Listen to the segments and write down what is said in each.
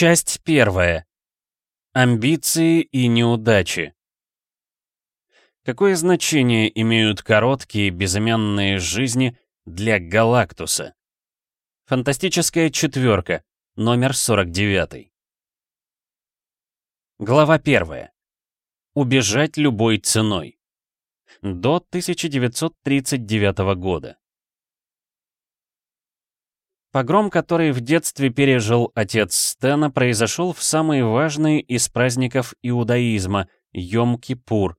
Часть первая. Амбиции и неудачи. Какое значение имеют короткие безымянные жизни для Галактуса? Фантастическая четверка, номер 49. Глава 1. Убежать любой ценой. До 1939 года. Погром, который в детстве пережил отец Стена, произошел в самый важный из праздников иудаизма — Йом-Кипур.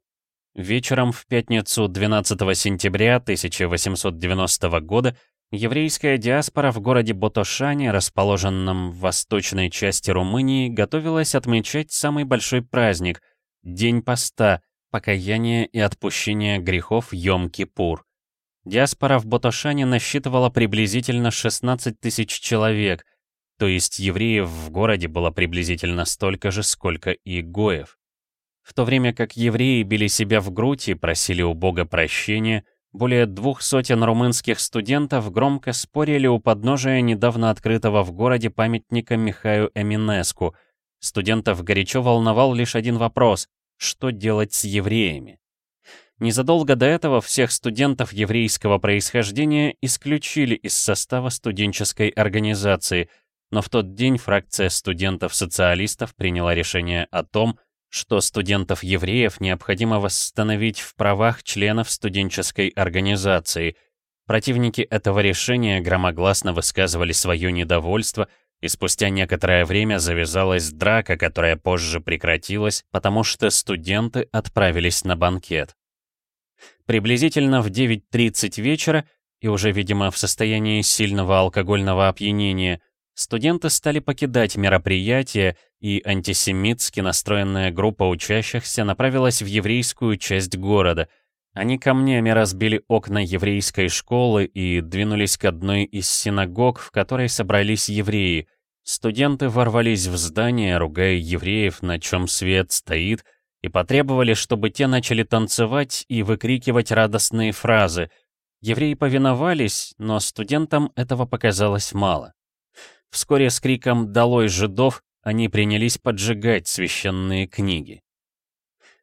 Вечером в пятницу 12 сентября 1890 года еврейская диаспора в городе Ботошане, расположенном в восточной части Румынии, готовилась отмечать самый большой праздник — День поста, покаяния и отпущения грехов Йом-Кипур. Диаспора в Ботошане насчитывала приблизительно 16 тысяч человек, то есть евреев в городе было приблизительно столько же, сколько и гоев. В то время как евреи били себя в грудь и просили у Бога прощения, более двух сотен румынских студентов громко спорили у подножия недавно открытого в городе памятника Михаю Эминеску. Студентов горячо волновал лишь один вопрос — что делать с евреями? Незадолго до этого всех студентов еврейского происхождения исключили из состава студенческой организации, но в тот день фракция студентов-социалистов приняла решение о том, что студентов-евреев необходимо восстановить в правах членов студенческой организации. Противники этого решения громогласно высказывали свое недовольство, и спустя некоторое время завязалась драка, которая позже прекратилась, потому что студенты отправились на банкет. Приблизительно в 9.30 вечера, и уже, видимо, в состоянии сильного алкогольного опьянения, студенты стали покидать мероприятие, и антисемитски настроенная группа учащихся направилась в еврейскую часть города. Они камнями разбили окна еврейской школы и двинулись к одной из синагог, в которой собрались евреи. Студенты ворвались в здание, ругая евреев, на чем свет стоит, и потребовали, чтобы те начали танцевать и выкрикивать радостные фразы. Евреи повиновались, но студентам этого показалось мало. Вскоре с криком «Долой жидов!» они принялись поджигать священные книги.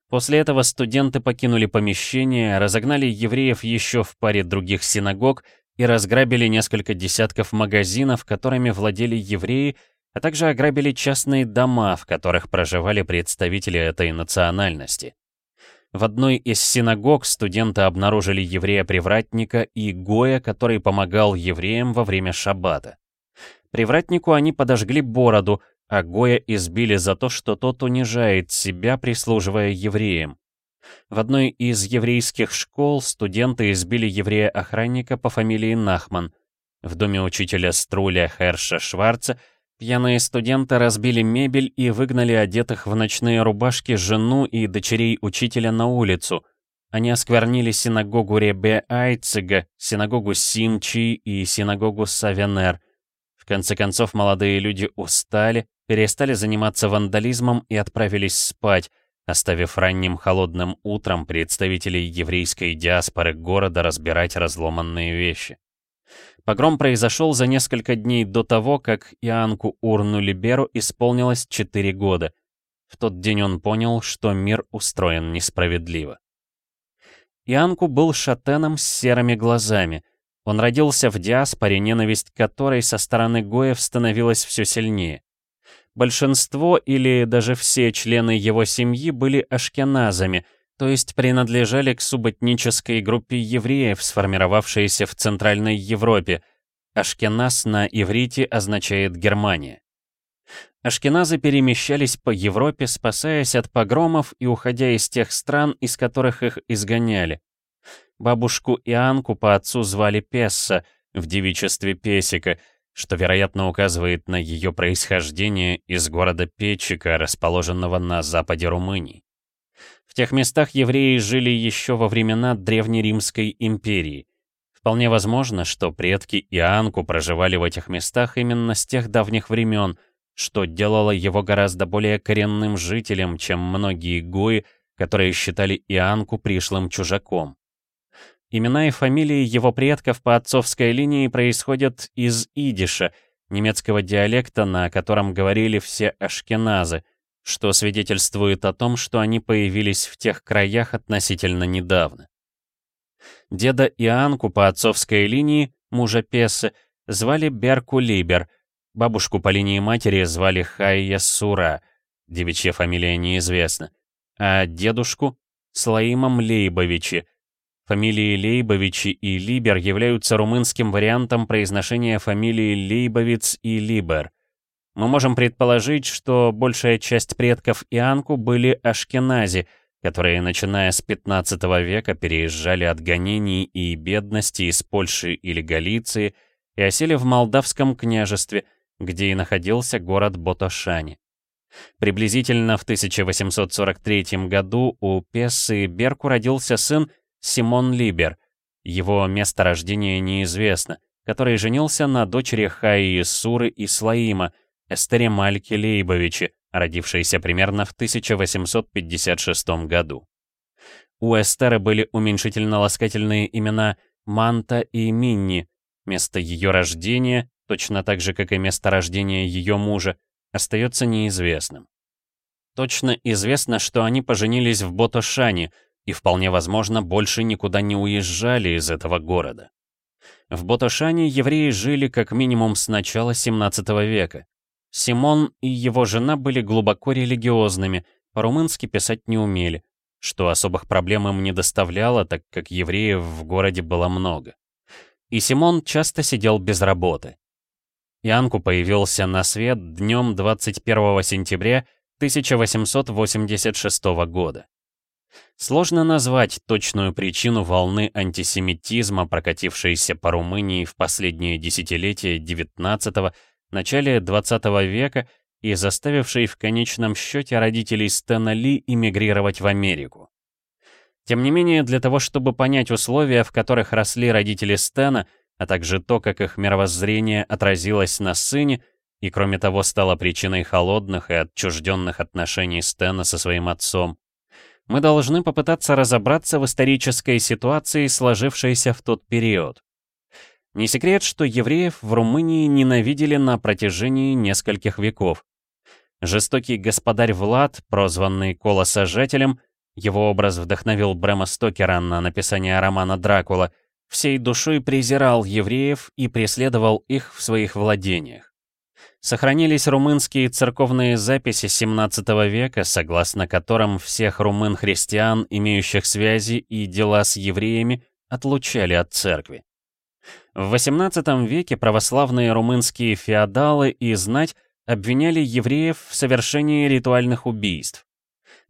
После этого студенты покинули помещение, разогнали евреев еще в паре других синагог и разграбили несколько десятков магазинов, которыми владели евреи, а также ограбили частные дома, в которых проживали представители этой национальности. В одной из синагог студенты обнаружили еврея-привратника и Гоя, который помогал евреям во время шаббата. Привратнику они подожгли бороду, а Гоя избили за то, что тот унижает себя, прислуживая евреям. В одной из еврейских школ студенты избили еврея-охранника по фамилии Нахман. В доме учителя Струля Херша Шварца Пьяные студенты разбили мебель и выгнали одетых в ночные рубашки жену и дочерей учителя на улицу. Они осквернили синагогу Ребе Айцига, синагогу Симчи и синагогу Савенер. В конце концов, молодые люди устали, перестали заниматься вандализмом и отправились спать, оставив ранним холодным утром представителей еврейской диаспоры города разбирать разломанные вещи. Погром произошел за несколько дней до того, как Иоанку Урну Либеру исполнилось 4 года. В тот день он понял, что мир устроен несправедливо. Иоанку был шатеном с серыми глазами. Он родился в диаспоре, ненависть которой со стороны Гоев становилась все сильнее. Большинство или даже все члены его семьи были ашкеназами — то есть принадлежали к субэтнической группе евреев, сформировавшейся в Центральной Европе. Ашкеназ на иврите означает «Германия». Ашкеназы перемещались по Европе, спасаясь от погромов и уходя из тех стран, из которых их изгоняли. Бабушку Ианку по отцу звали Песса, в девичестве Песика, что, вероятно, указывает на ее происхождение из города Печика, расположенного на западе Румынии. В тех местах евреи жили еще во времена Древнеримской империи. Вполне возможно, что предки Иоанку проживали в этих местах именно с тех давних времен, что делало его гораздо более коренным жителем, чем многие гои, которые считали Иоанку пришлым чужаком. Имена и фамилии его предков по отцовской линии происходят из идиша, немецкого диалекта, на котором говорили все ашкеназы, что свидетельствует о том, что они появились в тех краях относительно недавно. Деда Иоанку по отцовской линии, мужа Пессы, звали Берку Либер, бабушку по линии матери звали Хайя Сура, девичья фамилия неизвестна, а дедушку — Слаимом Лейбовичи. Фамилии Лейбовичи и Либер являются румынским вариантом произношения фамилии Лейбовиц и Либер. Мы можем предположить, что большая часть предков Ианку были ашкенази, которые, начиная с 15 века, переезжали от гонений и бедности из Польши или Галиции и осели в Молдавском княжестве, где и находился город Ботошани. Приблизительно в 1843 году у Пессы Берку родился сын Симон Либер, его место рождения неизвестно, который женился на дочери Хаи Суры и Слаима, Эстере Мальки Лейбовичи, родившейся примерно в 1856 году. У Эстеры были уменьшительно-ласкательные имена Манта и Минни, место ее рождения, точно так же, как и место рождения ее мужа, остается неизвестным. Точно известно, что они поженились в Ботошане и, вполне возможно, больше никуда не уезжали из этого города. В Ботошане евреи жили как минимум с начала 17 века. Симон и его жена были глубоко религиозными, по-румынски писать не умели, что особых проблем им не доставляло, так как евреев в городе было много. И Симон часто сидел без работы. Янку появился на свет днем 21 сентября 1886 года. Сложно назвать точную причину волны антисемитизма, прокатившейся по Румынии в последние десятилетия XIX начале 20 века и заставившей в конечном счете родителей Стэна Ли эмигрировать в Америку. Тем не менее, для того, чтобы понять условия, в которых росли родители Стэна, а также то, как их мировоззрение отразилось на сыне, и кроме того стало причиной холодных и отчужденных отношений Стэна со своим отцом, мы должны попытаться разобраться в исторической ситуации, сложившейся в тот период. Не секрет, что евреев в Румынии ненавидели на протяжении нескольких веков. Жестокий господарь Влад, прозванный Колосожателем, его образ вдохновил Брэма Стокера на написание романа «Дракула», всей душой презирал евреев и преследовал их в своих владениях. Сохранились румынские церковные записи XVII века, согласно которым всех румын-христиан, имеющих связи и дела с евреями, отлучали от церкви. В XVIII веке православные румынские феодалы и знать обвиняли евреев в совершении ритуальных убийств.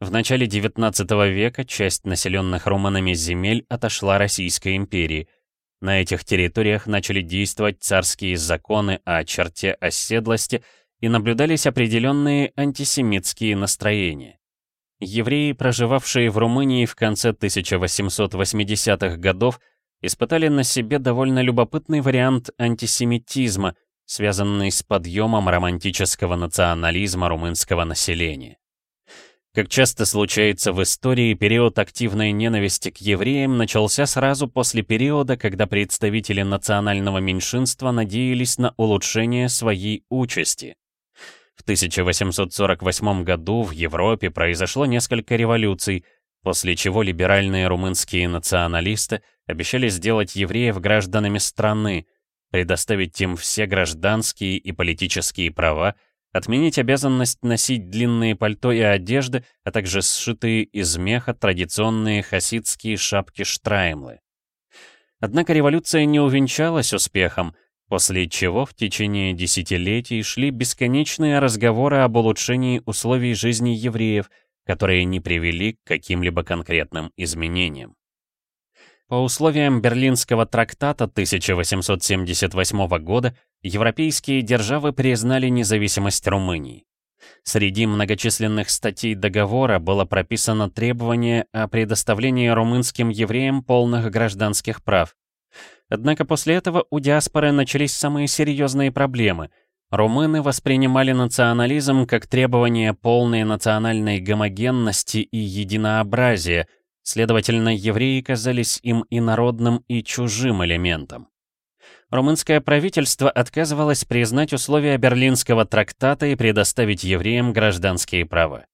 В начале XIX века часть населенных румынами земель отошла Российской империи. На этих территориях начали действовать царские законы о черте оседлости и наблюдались определенные антисемитские настроения. Евреи, проживавшие в Румынии в конце 1880-х годов, испытали на себе довольно любопытный вариант антисемитизма, связанный с подъемом романтического национализма румынского населения. Как часто случается в истории, период активной ненависти к евреям начался сразу после периода, когда представители национального меньшинства надеялись на улучшение своей участи. В 1848 году в Европе произошло несколько революций, после чего либеральные румынские националисты обещали сделать евреев гражданами страны, предоставить им все гражданские и политические права, отменить обязанность носить длинные пальто и одежды, а также сшитые из меха традиционные хасидские шапки-штраймлы. Однако революция не увенчалась успехом, после чего в течение десятилетий шли бесконечные разговоры об улучшении условий жизни евреев – которые не привели к каким-либо конкретным изменениям. По условиям Берлинского трактата 1878 года европейские державы признали независимость Румынии. Среди многочисленных статей договора было прописано требование о предоставлении румынским евреям полных гражданских прав. Однако после этого у диаспоры начались самые серьезные проблемы – Румыны воспринимали национализм как требование полной национальной гомогенности и единообразия, следовательно, евреи казались им инородным и чужим элементом. Румынское правительство отказывалось признать условия Берлинского трактата и предоставить евреям гражданские права.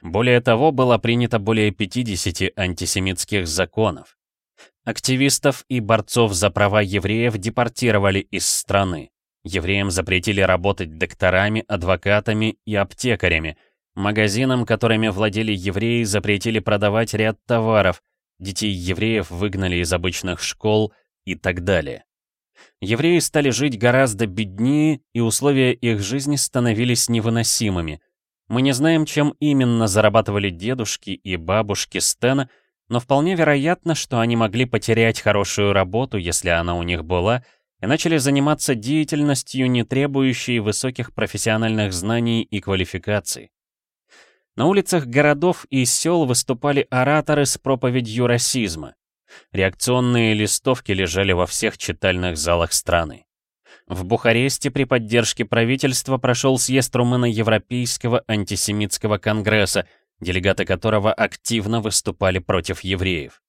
Более того, было принято более 50 антисемитских законов. Активистов и борцов за права евреев депортировали из страны. Евреям запретили работать докторами, адвокатами и аптекарями. Магазинам, которыми владели евреи, запретили продавать ряд товаров. Детей евреев выгнали из обычных школ и так далее. Евреи стали жить гораздо беднее, и условия их жизни становились невыносимыми. Мы не знаем, чем именно зарабатывали дедушки и бабушки Стена, но вполне вероятно, что они могли потерять хорошую работу, если она у них была, и начали заниматься деятельностью, не требующей высоких профессиональных знаний и квалификаций. На улицах городов и сел выступали ораторы с проповедью расизма. Реакционные листовки лежали во всех читальных залах страны. В Бухаресте при поддержке правительства прошел съезд румыно-европейского антисемитского конгресса, делегаты которого активно выступали против евреев.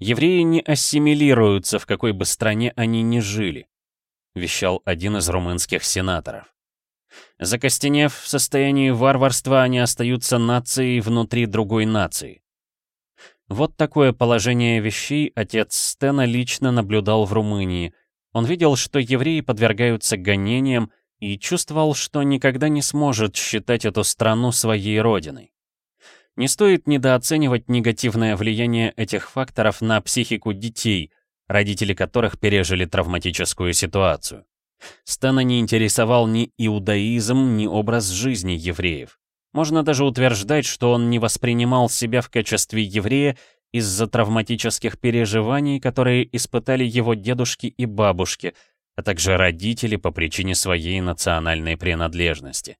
«Евреи не ассимилируются, в какой бы стране они ни жили», вещал один из румынских сенаторов. Закостенев в состоянии варварства, они остаются нацией внутри другой нации. Вот такое положение вещей отец Стена лично наблюдал в Румынии. Он видел, что евреи подвергаются гонениям и чувствовал, что никогда не сможет считать эту страну своей родиной. Не стоит недооценивать негативное влияние этих факторов на психику детей, родители которых пережили травматическую ситуацию. Стена не интересовал ни иудаизм, ни образ жизни евреев. Можно даже утверждать, что он не воспринимал себя в качестве еврея из-за травматических переживаний, которые испытали его дедушки и бабушки, а также родители по причине своей национальной принадлежности.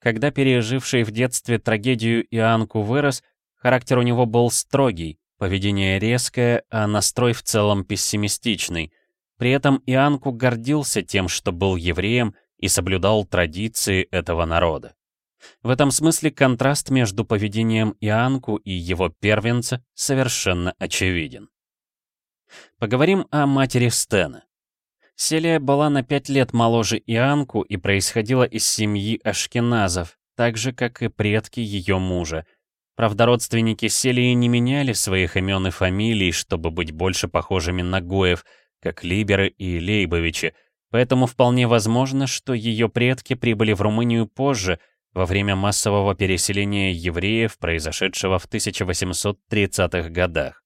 Когда переживший в детстве трагедию Иоанку вырос, характер у него был строгий, поведение резкое, а настрой в целом пессимистичный. При этом Иоанку гордился тем, что был евреем и соблюдал традиции этого народа. В этом смысле контраст между поведением Ианку и его первенца совершенно очевиден. Поговорим о матери Стена. Селия была на пять лет моложе Ианку и происходила из семьи Ашкеназов, так же, как и предки ее мужа. Правда, родственники Селии не меняли своих имен и фамилий, чтобы быть больше похожими на Гоев, как Либеры и Лейбовичи, поэтому вполне возможно, что ее предки прибыли в Румынию позже, во время массового переселения евреев, произошедшего в 1830-х годах.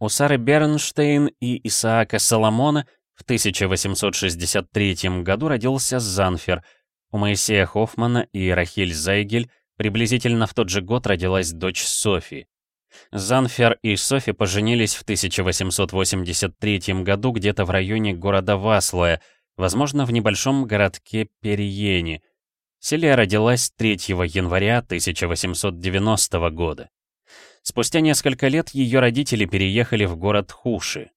У Сары Бернштейн и Исаака Соломона в 1863 году родился Занфер, у Моисея Хоффмана и Рахиль Зайгель приблизительно в тот же год родилась дочь Софи. Занфер и Софи поженились в 1883 году где-то в районе города Васлоя, возможно, в небольшом городке Периени, Селия родилась 3 января 1890 года. Спустя несколько лет ее родители переехали в город Хуши.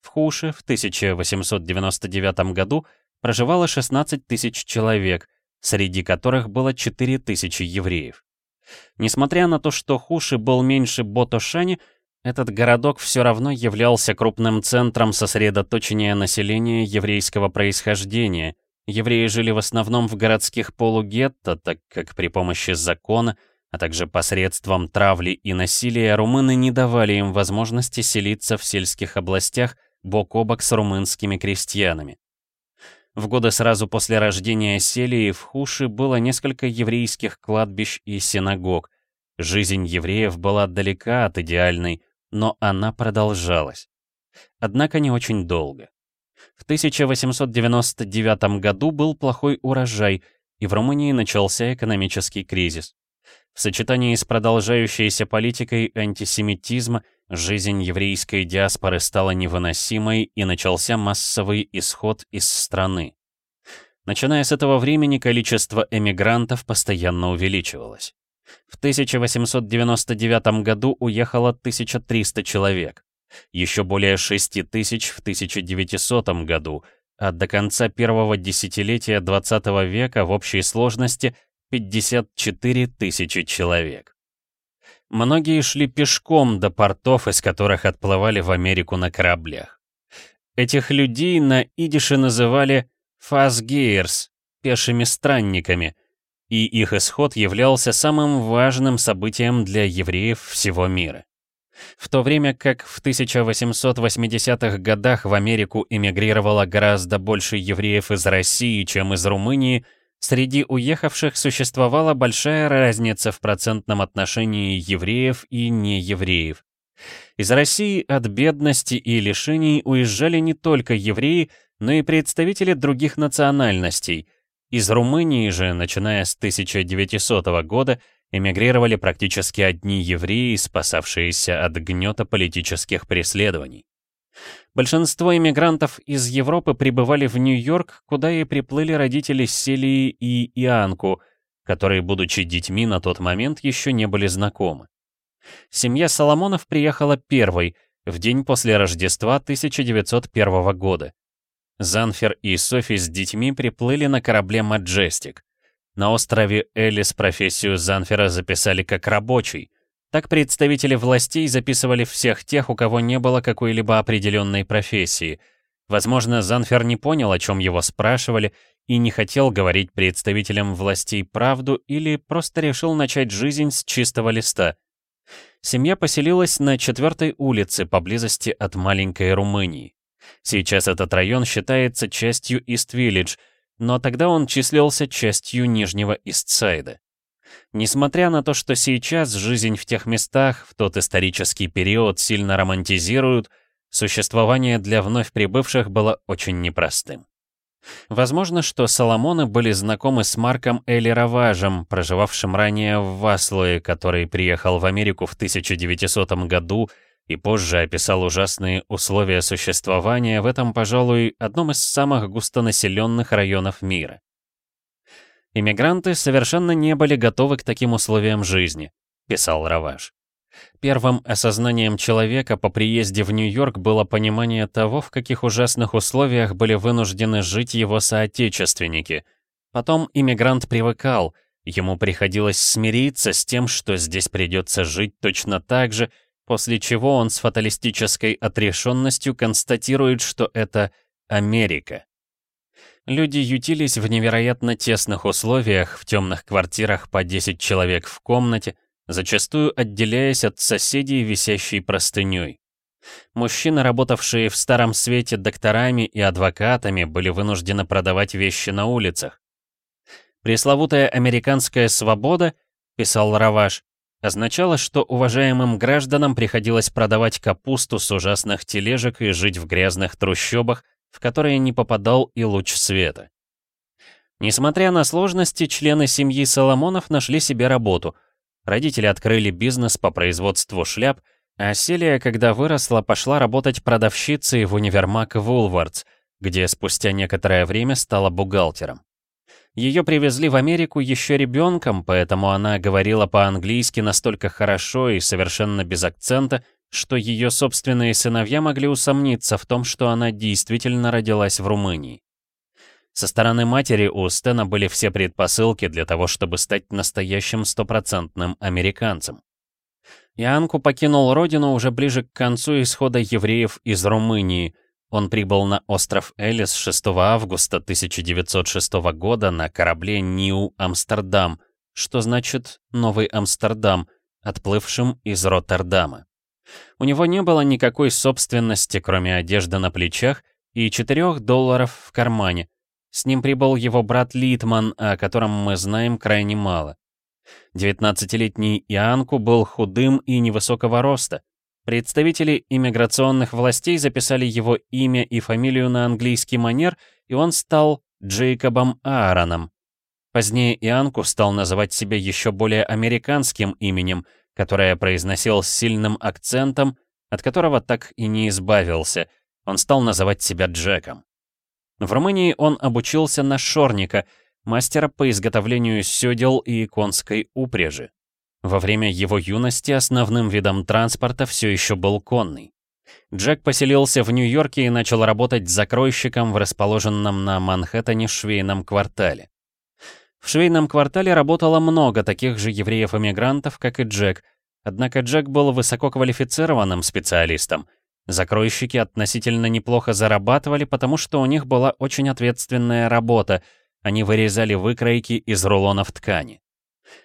В Хуши в 1899 году проживало 16 тысяч человек, среди которых было 4 тысячи евреев. Несмотря на то, что Хуши был меньше Ботошани, этот городок все равно являлся крупным центром сосредоточения населения еврейского происхождения, Евреи жили в основном в городских полугетто, так как при помощи закона, а также посредством травли и насилия румыны не давали им возможности селиться в сельских областях бок о бок с румынскими крестьянами. В годы сразу после рождения Селии в Хуши было несколько еврейских кладбищ и синагог. Жизнь евреев была далека от идеальной, но она продолжалась. Однако не очень долго. В 1899 году был плохой урожай, и в Румынии начался экономический кризис. В сочетании с продолжающейся политикой антисемитизма жизнь еврейской диаспоры стала невыносимой и начался массовый исход из страны. Начиная с этого времени количество эмигрантов постоянно увеличивалось. В 1899 году уехало 1300 человек еще более 6 тысяч в 1900 году, а до конца первого десятилетия 20 века в общей сложности 54 тысячи человек. Многие шли пешком до портов, из которых отплывали в Америку на кораблях. Этих людей на идише называли «фасгейрс» — пешими странниками, и их исход являлся самым важным событием для евреев всего мира. В то время как в 1880-х годах в Америку эмигрировало гораздо больше евреев из России, чем из Румынии, среди уехавших существовала большая разница в процентном отношении евреев и неевреев. Из России от бедности и лишений уезжали не только евреи, но и представители других национальностей. Из Румынии же, начиная с 1900 года, эмигрировали практически одни евреи, спасавшиеся от гнета политических преследований. Большинство иммигрантов из Европы прибывали в Нью-Йорк, куда и приплыли родители Селии и Ианку, которые, будучи детьми, на тот момент еще не были знакомы. Семья Соломонов приехала первой, в день после Рождества 1901 года. Занфер и Софи с детьми приплыли на корабле «Маджестик». На острове Элис профессию Занфера записали как рабочий. Так представители властей записывали всех тех, у кого не было какой-либо определенной профессии. Возможно, Занфер не понял, о чем его спрашивали, и не хотел говорить представителям властей правду или просто решил начать жизнь с чистого листа. Семья поселилась на четвертой улице, поблизости от маленькой Румынии. Сейчас этот район считается частью Ист-Виллидж — но тогда он числился частью Нижнего Истсайда. Несмотря на то, что сейчас жизнь в тех местах в тот исторический период сильно романтизируют, существование для вновь прибывших было очень непростым. Возможно, что Соломоны были знакомы с Марком Эли Раважем, проживавшим ранее в Васлое, который приехал в Америку в 1900 году и позже описал ужасные условия существования в этом, пожалуй, одном из самых густонаселенных районов мира. «Иммигранты совершенно не были готовы к таким условиям жизни», — писал Раваш. Первым осознанием человека по приезде в Нью-Йорк было понимание того, в каких ужасных условиях были вынуждены жить его соотечественники. Потом иммигрант привыкал, ему приходилось смириться с тем, что здесь придется жить точно так же, после чего он с фаталистической отрешенностью констатирует, что это Америка. Люди ютились в невероятно тесных условиях, в темных квартирах по 10 человек в комнате, зачастую отделяясь от соседей висящей простыней. Мужчины, работавшие в Старом Свете докторами и адвокатами, были вынуждены продавать вещи на улицах. «Пресловутая американская свобода», — писал Раваш, означало, что уважаемым гражданам приходилось продавать капусту с ужасных тележек и жить в грязных трущобах, в которые не попадал и луч света. Несмотря на сложности, члены семьи Соломонов нашли себе работу. Родители открыли бизнес по производству шляп, а Селия, когда выросла, пошла работать продавщицей в универмаг Вулвардс, где спустя некоторое время стала бухгалтером. Ее привезли в Америку еще ребенком, поэтому она говорила по-английски настолько хорошо и совершенно без акцента, что ее собственные сыновья могли усомниться в том, что она действительно родилась в Румынии. Со стороны матери у Стена были все предпосылки для того, чтобы стать настоящим стопроцентным американцем. Ианку покинул родину уже ближе к концу исхода евреев из Румынии — он прибыл на остров Элис 6 августа 1906 года на корабле Нью-Амстердам, что значит «Новый Амстердам», отплывшим из Роттердама. У него не было никакой собственности, кроме одежды на плечах и 4 долларов в кармане. С ним прибыл его брат Литман, о котором мы знаем крайне мало. 19-летний Ианку был худым и невысокого роста. Представители иммиграционных властей записали его имя и фамилию на английский манер, и он стал Джейкобом Аароном. Позднее Ианку стал называть себя еще более американским именем, которое произносил с сильным акцентом, от которого так и не избавился. Он стал называть себя Джеком. В Румынии он обучился на шорника, мастера по изготовлению сёдел и конской упряжи. Во время его юности основным видом транспорта все еще был конный. Джек поселился в Нью-Йорке и начал работать закройщиком в расположенном на Манхэттене швейном квартале. В швейном квартале работало много таких же евреев-эмигрантов, как и Джек, однако Джек был высококвалифицированным специалистом. Закройщики относительно неплохо зарабатывали, потому что у них была очень ответственная работа. Они вырезали выкройки из рулонов ткани.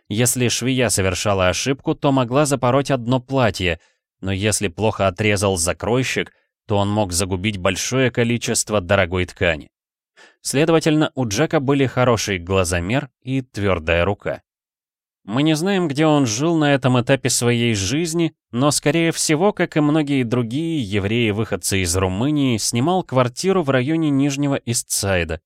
Если швея совершала ошибку, то могла запороть одно платье, но если плохо отрезал закройщик, то он мог загубить большое количество дорогой ткани. Следовательно, у Джека были хороший глазомер и твердая рука. Мы не знаем, где он жил на этом этапе своей жизни, но, скорее всего, как и многие другие евреи-выходцы из Румынии, снимал квартиру в районе Нижнего Истсайда.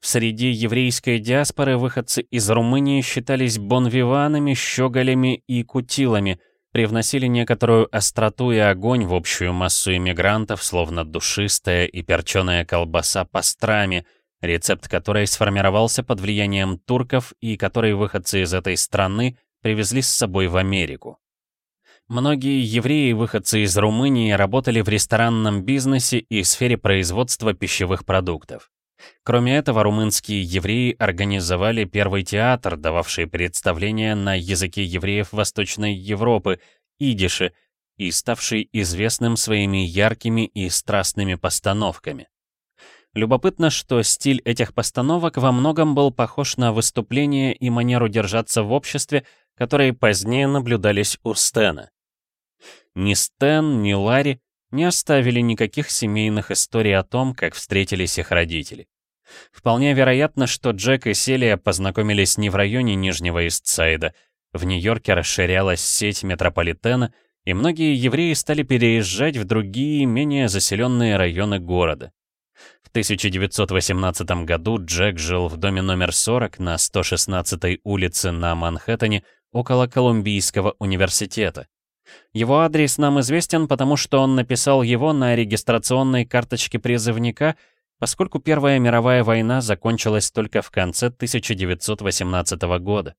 В среде еврейской диаспоры выходцы из Румынии считались бонвиванами, щеголями и кутилами, привносили некоторую остроту и огонь в общую массу иммигрантов, словно душистая и перченая колбаса пастрами — рецепт которой сформировался под влиянием турков и который выходцы из этой страны привезли с собой в Америку. Многие евреи, выходцы из Румынии, работали в ресторанном бизнесе и сфере производства пищевых продуктов. Кроме этого, румынские евреи организовали первый театр, дававший представления на языке евреев Восточной Европы, идише, и ставший известным своими яркими и страстными постановками. Любопытно, что стиль этих постановок во многом был похож на выступления и манеру держаться в обществе, которые позднее наблюдались у Стена. Ни Стэн, ни Ларри не оставили никаких семейных историй о том, как встретились их родители. Вполне вероятно, что Джек и Селия познакомились не в районе Нижнего Истсайда. В Нью-Йорке расширялась сеть метрополитена, и многие евреи стали переезжать в другие, менее заселенные районы города. В 1918 году Джек жил в доме номер 40 на 116-й улице на Манхэттене около Колумбийского университета. Его адрес нам известен, потому что он написал его на регистрационной карточке призывника, поскольку Первая мировая война закончилась только в конце 1918 года.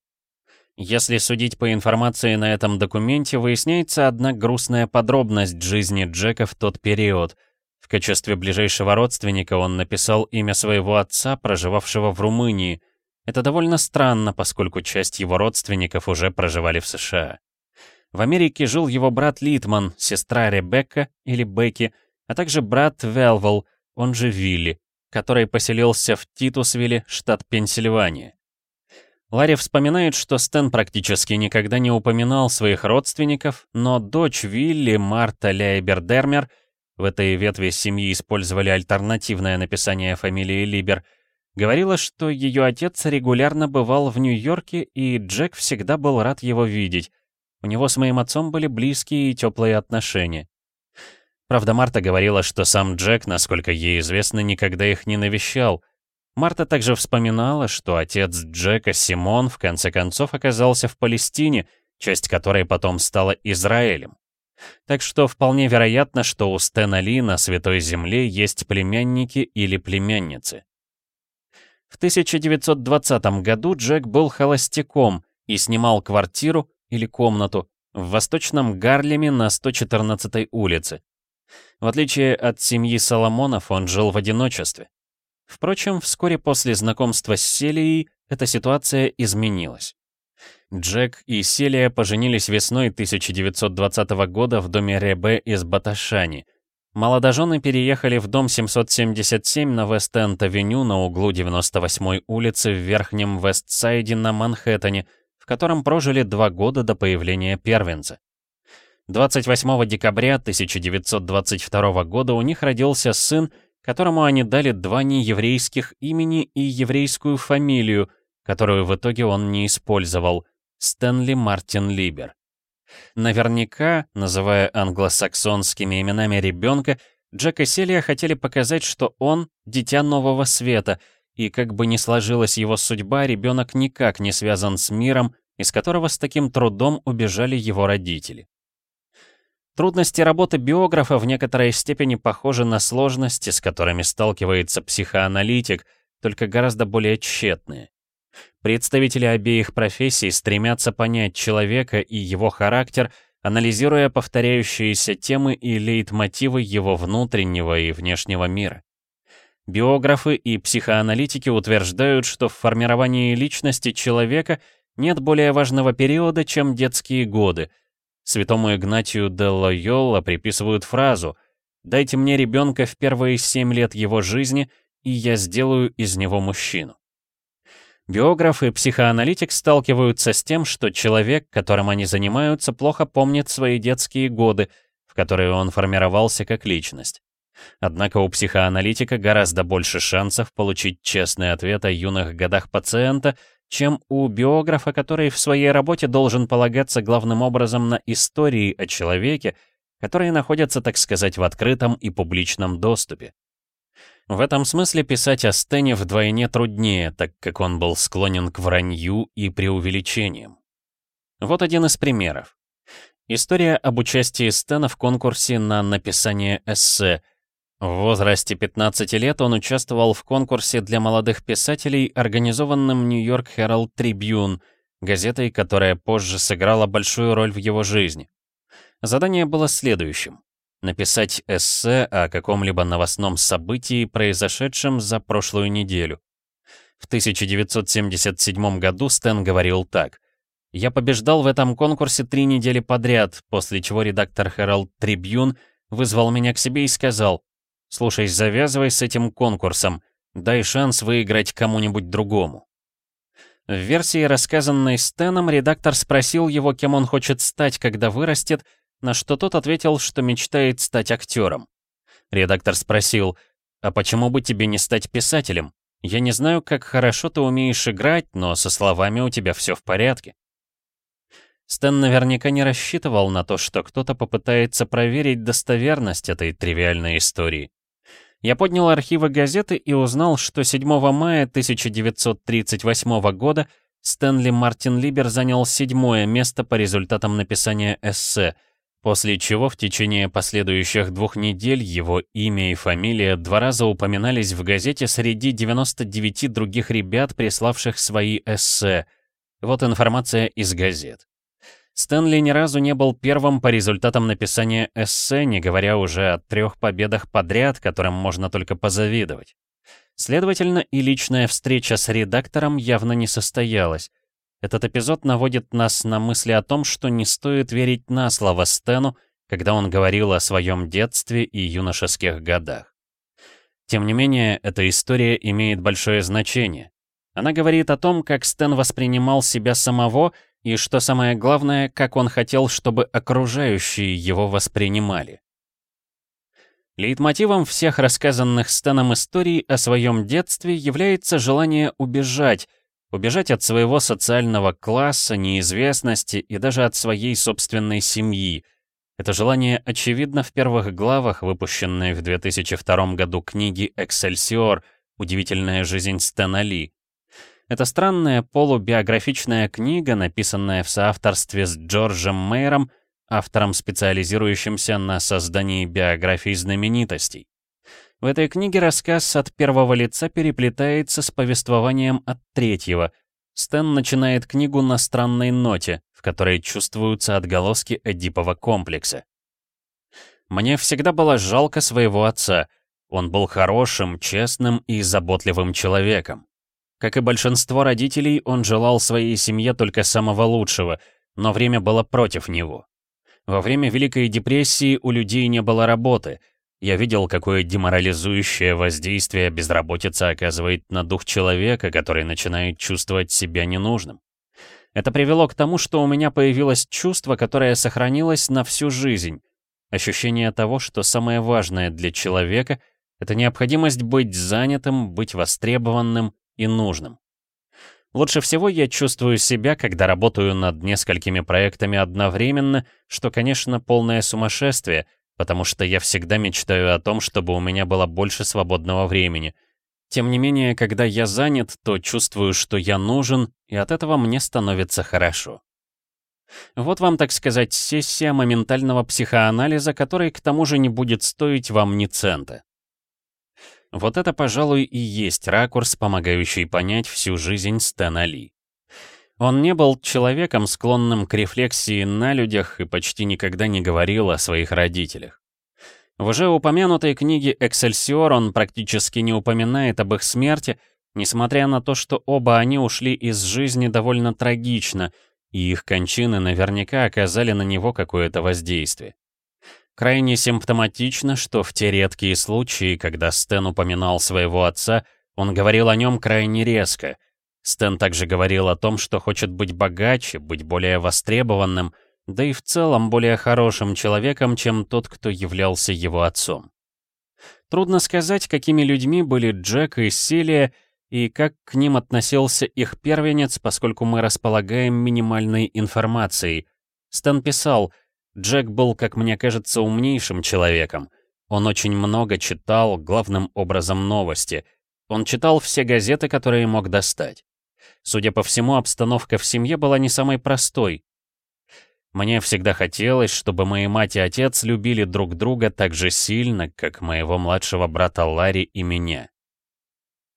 Если судить по информации на этом документе, выясняется одна грустная подробность жизни Джека в тот период — в качестве ближайшего родственника он написал имя своего отца, проживавшего в Румынии. Это довольно странно, поскольку часть его родственников уже проживали в США. В Америке жил его брат Литман, сестра Ребекка или Бекки, а также брат Велвел, он же Вилли, который поселился в Титусвилле, штат Пенсильвания. Ларри вспоминает, что Стэн практически никогда не упоминал своих родственников, но дочь Вилли, Марта Ляйбердермер, в этой ветви семьи использовали альтернативное написание фамилии Либер, говорила, что ее отец регулярно бывал в Нью-Йорке, и Джек всегда был рад его видеть. У него с моим отцом были близкие и теплые отношения. Правда, Марта говорила, что сам Джек, насколько ей известно, никогда их не навещал. Марта также вспоминала, что отец Джека, Симон, в конце концов оказался в Палестине, часть которой потом стала Израилем. Так что вполне вероятно, что у Стэна Ли на Святой Земле есть племянники или племянницы. В 1920 году Джек был холостяком и снимал квартиру или комнату в восточном Гарлеме на 114-й улице. В отличие от семьи Соломонов, он жил в одиночестве. Впрочем, вскоре после знакомства с Селией эта ситуация изменилась. Джек и Селия поженились весной 1920 года в доме Ребе из Баташани. Молодожены переехали в дом 777 на Вест-Энд-авеню на углу 98-й улицы в Верхнем Вестсайде на Манхэттене, в котором прожили два года до появления первенца. 28 декабря 1922 года у них родился сын, которому они дали два нееврейских имени и еврейскую фамилию, которую в итоге он не использовал — Стэнли Мартин Либер. Наверняка, называя англосаксонскими именами ребенка, Джек и Селия хотели показать, что он — дитя нового света, и как бы ни сложилась его судьба, ребенок никак не связан с миром, из которого с таким трудом убежали его родители. Трудности работы биографа в некоторой степени похожи на сложности, с которыми сталкивается психоаналитик, только гораздо более тщетные. Представители обеих профессий стремятся понять человека и его характер, анализируя повторяющиеся темы и лейтмотивы его внутреннего и внешнего мира. Биографы и психоаналитики утверждают, что в формировании личности человека нет более важного периода, чем детские годы. Святому Игнатию де Лойола приписывают фразу Дайте мне ребенка в первые семь лет его жизни, и я сделаю из него мужчину. Биограф и психоаналитик сталкиваются с тем, что человек, которым они занимаются, плохо помнит свои детские годы, в которые он формировался как личность. Однако у психоаналитика гораздо больше шансов получить честный ответ о юных годах пациента, чем у биографа, который в своей работе должен полагаться главным образом на истории о человеке, которые находятся, так сказать, в открытом и публичном доступе. В этом смысле писать о Стэне вдвойне труднее, так как он был склонен к вранью и преувеличениям. Вот один из примеров. История об участии Стэна в конкурсе на написание эссе. В возрасте 15 лет он участвовал в конкурсе для молодых писателей, организованном Нью-Йорк Herald Tribune, газетой, которая позже сыграла большую роль в его жизни. Задание было следующим написать эссе о каком-либо новостном событии, произошедшем за прошлую неделю. В 1977 году Стэн говорил так. «Я побеждал в этом конкурсе три недели подряд, после чего редактор Herald Tribune вызвал меня к себе и сказал, «Слушай, завязывай с этим конкурсом, дай шанс выиграть кому-нибудь другому». В версии, рассказанной Стэном, редактор спросил его, кем он хочет стать, когда вырастет, на что тот ответил, что мечтает стать актером. Редактор спросил, «А почему бы тебе не стать писателем? Я не знаю, как хорошо ты умеешь играть, но со словами у тебя все в порядке». Стэн наверняка не рассчитывал на то, что кто-то попытается проверить достоверность этой тривиальной истории. Я поднял архивы газеты и узнал, что 7 мая 1938 года Стэнли Мартин Либер занял седьмое место по результатам написания эссе — После чего в течение последующих двух недель его имя и фамилия два раза упоминались в газете среди 99 других ребят, приславших свои эссе. Вот информация из газет. Стэнли ни разу не был первым по результатам написания эссе, не говоря уже о трех победах подряд, которым можно только позавидовать. Следовательно, и личная встреча с редактором явно не состоялась. Этот эпизод наводит нас на мысли о том, что не стоит верить на слово Стэну, когда он говорил о своем детстве и юношеских годах. Тем не менее, эта история имеет большое значение. Она говорит о том, как Стэн воспринимал себя самого и, что самое главное, как он хотел, чтобы окружающие его воспринимали. Лейтмотивом всех рассказанных Стэном историй о своем детстве является желание убежать, Убежать от своего социального класса, неизвестности и даже от своей собственной семьи. Это желание очевидно в первых главах, выпущенной в 2002 году книги «Эксельсиор. Удивительная жизнь Стэна Ли». Это странная полубиографичная книга, написанная в соавторстве с Джорджем Мейером, автором, специализирующимся на создании биографий знаменитостей. В этой книге рассказ от первого лица переплетается с повествованием от третьего. Стэн начинает книгу на странной ноте, в которой чувствуются отголоски Эдипова комплекса. Мне всегда было жалко своего отца. Он был хорошим, честным и заботливым человеком. Как и большинство родителей, он желал своей семье только самого лучшего, но время было против него. Во время Великой депрессии у людей не было работы — я видел, какое деморализующее воздействие безработица оказывает на дух человека, который начинает чувствовать себя ненужным. Это привело к тому, что у меня появилось чувство, которое сохранилось на всю жизнь. Ощущение того, что самое важное для человека — это необходимость быть занятым, быть востребованным и нужным. Лучше всего я чувствую себя, когда работаю над несколькими проектами одновременно, что, конечно, полное сумасшествие — потому что я всегда мечтаю о том, чтобы у меня было больше свободного времени. Тем не менее, когда я занят, то чувствую, что я нужен, и от этого мне становится хорошо. Вот вам, так сказать, сессия моментального психоанализа, который к тому же не будет стоить вам ни цента. Вот это, пожалуй, и есть ракурс, помогающий понять всю жизнь Стэна Ли. Он не был человеком, склонным к рефлексии на людях и почти никогда не говорил о своих родителях. В уже упомянутой книге «Эксельсиор» он практически не упоминает об их смерти, несмотря на то, что оба они ушли из жизни довольно трагично, и их кончины наверняка оказали на него какое-то воздействие. Крайне симптоматично, что в те редкие случаи, когда Стэн упоминал своего отца, он говорил о нем крайне резко. Стэн также говорил о том, что хочет быть богаче, быть более востребованным, да и в целом более хорошим человеком, чем тот, кто являлся его отцом. Трудно сказать, какими людьми были Джек и Силия, и как к ним относился их первенец, поскольку мы располагаем минимальной информацией. Стэн писал, Джек был, как мне кажется, умнейшим человеком. Он очень много читал, главным образом новости. Он читал все газеты, которые мог достать. Судя по всему, обстановка в семье была не самой простой. Мне всегда хотелось, чтобы мои мать и отец любили друг друга так же сильно, как моего младшего брата Ларри и меня.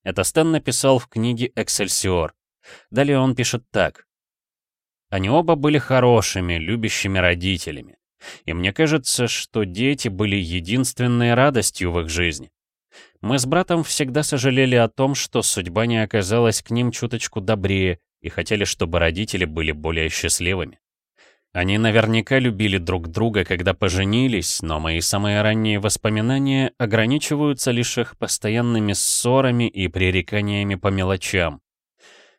Это Стэн написал в книге «Эксельсиор». Далее он пишет так. Они оба были хорошими, любящими родителями. И мне кажется, что дети были единственной радостью в их жизни. Мы с братом всегда сожалели о том, что судьба не оказалась к ним чуточку добрее и хотели, чтобы родители были более счастливыми. Они наверняка любили друг друга, когда поженились, но мои самые ранние воспоминания ограничиваются лишь их постоянными ссорами и пререканиями по мелочам.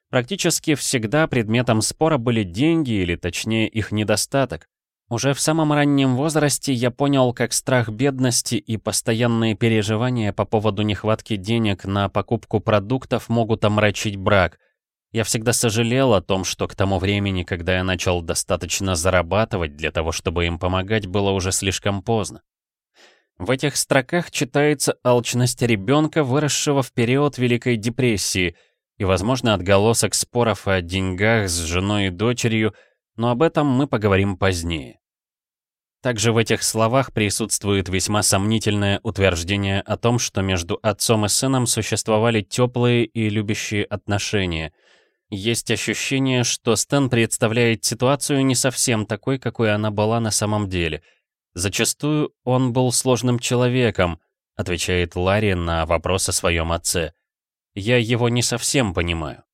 Практически всегда предметом спора были деньги, или точнее их недостаток. Уже в самом раннем возрасте я понял, как страх бедности и постоянные переживания по поводу нехватки денег на покупку продуктов могут омрачить брак — я всегда сожалел о том, что к тому времени, когда я начал достаточно зарабатывать для того, чтобы им помогать, было уже слишком поздно. В этих строках читается алчность ребенка, выросшего в период Великой депрессии, и, возможно, отголосок споров о деньгах с женой и дочерью, но об этом мы поговорим позднее. Также в этих словах присутствует весьма сомнительное утверждение о том, что между отцом и сыном существовали теплые и любящие отношения — есть ощущение, что Стэн представляет ситуацию не совсем такой, какой она была на самом деле. Зачастую он был сложным человеком, отвечает Ларри на вопрос о своем отце. Я его не совсем понимаю.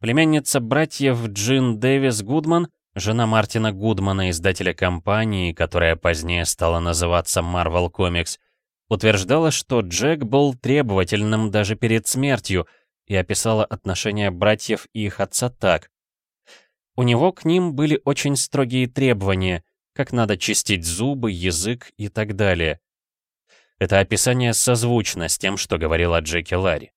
Племянница братьев Джин Дэвис Гудман, жена Мартина Гудмана, издателя компании, которая позднее стала называться Marvel Comics, утверждала, что Джек был требовательным даже перед смертью — и описала отношения братьев и их отца так. У него к ним были очень строгие требования, как надо чистить зубы, язык и так далее. Это описание созвучно с тем, что говорила Джеки Ларри.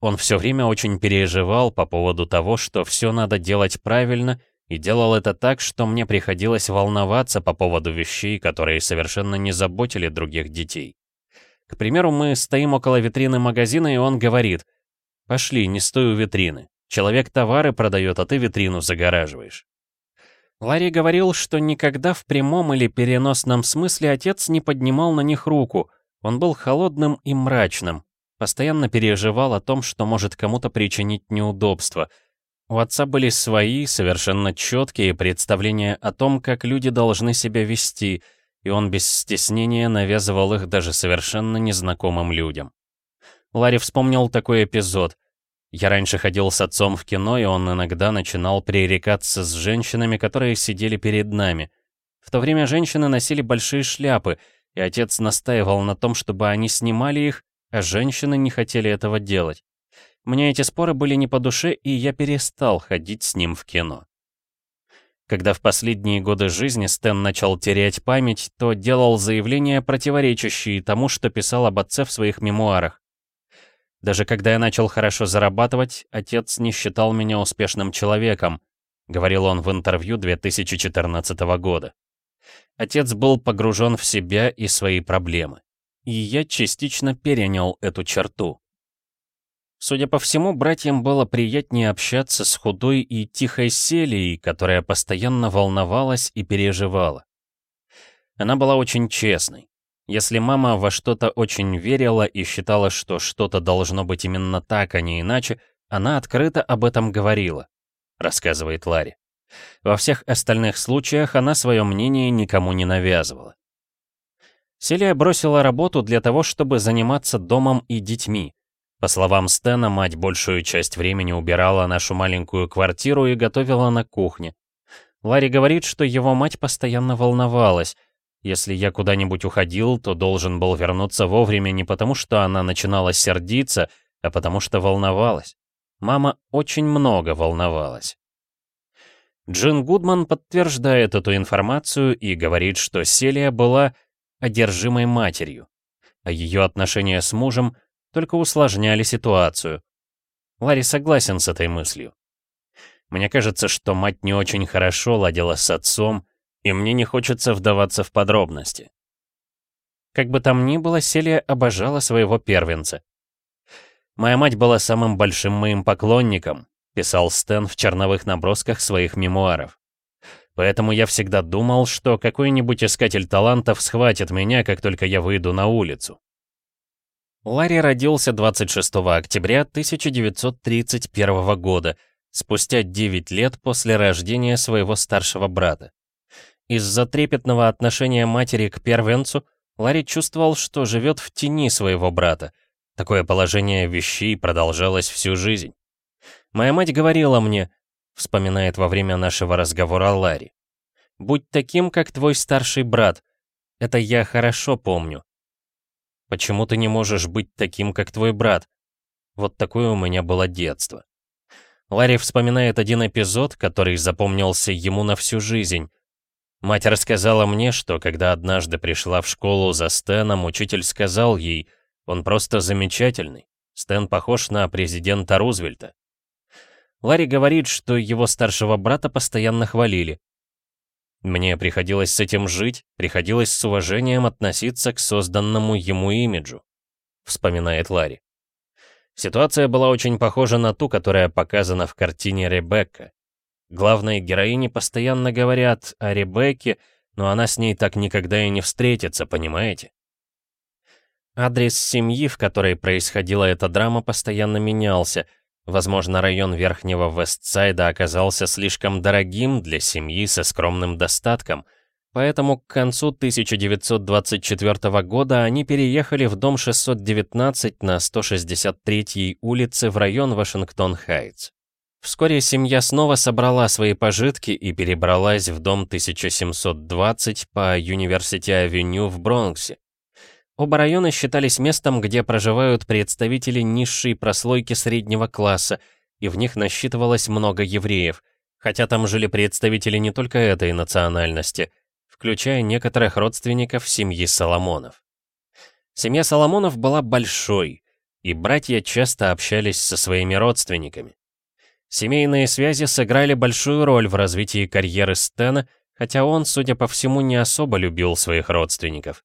Он все время очень переживал по поводу того, что все надо делать правильно, и делал это так, что мне приходилось волноваться по поводу вещей, которые совершенно не заботили других детей. К примеру, мы стоим около витрины магазина, и он говорит, Пошли, не стой у витрины. Человек товары продает, а ты витрину загораживаешь. Ларри говорил, что никогда в прямом или переносном смысле отец не поднимал на них руку. Он был холодным и мрачным. Постоянно переживал о том, что может кому-то причинить неудобство. У отца были свои, совершенно четкие представления о том, как люди должны себя вести, и он без стеснения навязывал их даже совершенно незнакомым людям. Ларри вспомнил такой эпизод. Я раньше ходил с отцом в кино, и он иногда начинал пререкаться с женщинами, которые сидели перед нами. В то время женщины носили большие шляпы, и отец настаивал на том, чтобы они снимали их, а женщины не хотели этого делать. Мне эти споры были не по душе, и я перестал ходить с ним в кино. Когда в последние годы жизни Стэн начал терять память, то делал заявления, противоречащие тому, что писал об отце в своих мемуарах. Даже когда я начал хорошо зарабатывать, отец не считал меня успешным человеком, говорил он в интервью 2014 года. Отец был погружен в себя и свои проблемы. И я частично перенял эту черту. Судя по всему, братьям было приятнее общаться с худой и тихой Селией, которая постоянно волновалась и переживала. Она была очень честной. Если мама во что-то очень верила и считала, что что-то должно быть именно так, а не иначе, она открыто об этом говорила, рассказывает Ларри. Во всех остальных случаях она свое мнение никому не навязывала. Селия бросила работу для того, чтобы заниматься домом и детьми. По словам Стэна, мать большую часть времени убирала нашу маленькую квартиру и готовила на кухне. Ларри говорит, что его мать постоянно волновалась, Если я куда-нибудь уходил, то должен был вернуться вовремя не потому, что она начинала сердиться, а потому что волновалась. Мама очень много волновалась. Джин Гудман подтверждает эту информацию и говорит, что Селия была одержимой матерью, а ее отношения с мужем только усложняли ситуацию. Ларри согласен с этой мыслью. Мне кажется, что мать не очень хорошо ладила с отцом, и мне не хочется вдаваться в подробности. Как бы там ни было, Селия обожала своего первенца. «Моя мать была самым большим моим поклонником», писал Стэн в черновых набросках своих мемуаров. Поэтому я всегда думал, что какой-нибудь искатель талантов схватит меня, как только я выйду на улицу. Ларри родился 26 октября 1931 года, спустя 9 лет после рождения своего старшего брата. Из-за трепетного отношения матери к первенцу Ларри чувствовал, что живет в тени своего брата. Такое положение вещей продолжалось всю жизнь. Моя мать говорила мне, вспоминает во время нашего разговора Ларри, «Будь таким, как твой старший брат. Это я хорошо помню. Почему ты не можешь быть таким, как твой брат? Вот такое у меня было детство». Ларри вспоминает один эпизод, который запомнился ему на всю жизнь. Мать рассказала мне, что когда однажды пришла в школу за Стэном, учитель сказал ей, он просто замечательный. Стэн похож на президента Рузвельта. Ларри говорит, что его старшего брата постоянно хвалили. Мне приходилось с этим жить, приходилось с уважением относиться к созданному ему имиджу, вспоминает Ларри. Ситуация была очень похожа на ту, которая показана в картине Ребекка. Главной героине постоянно говорят о Ребекке, но она с ней так никогда и не встретится, понимаете? Адрес семьи, в которой происходила эта драма, постоянно менялся, Возможно, район Верхнего Вестсайда оказался слишком дорогим для семьи со скромным достатком, поэтому к концу 1924 года они переехали в дом 619 на 163-й улице в район Вашингтон-Хайтс. Вскоре семья снова собрала свои пожитки и перебралась в дом 1720 по Юниверсити-авеню в Бронксе, Оба района считались местом, где проживают представители низшей прослойки среднего класса, и в них насчитывалось много евреев, хотя там жили представители не только этой национальности, включая некоторых родственников семьи Соломонов. Семья Соломонов была большой, и братья часто общались со своими родственниками. Семейные связи сыграли большую роль в развитии карьеры Стена, хотя он, судя по всему, не особо любил своих родственников.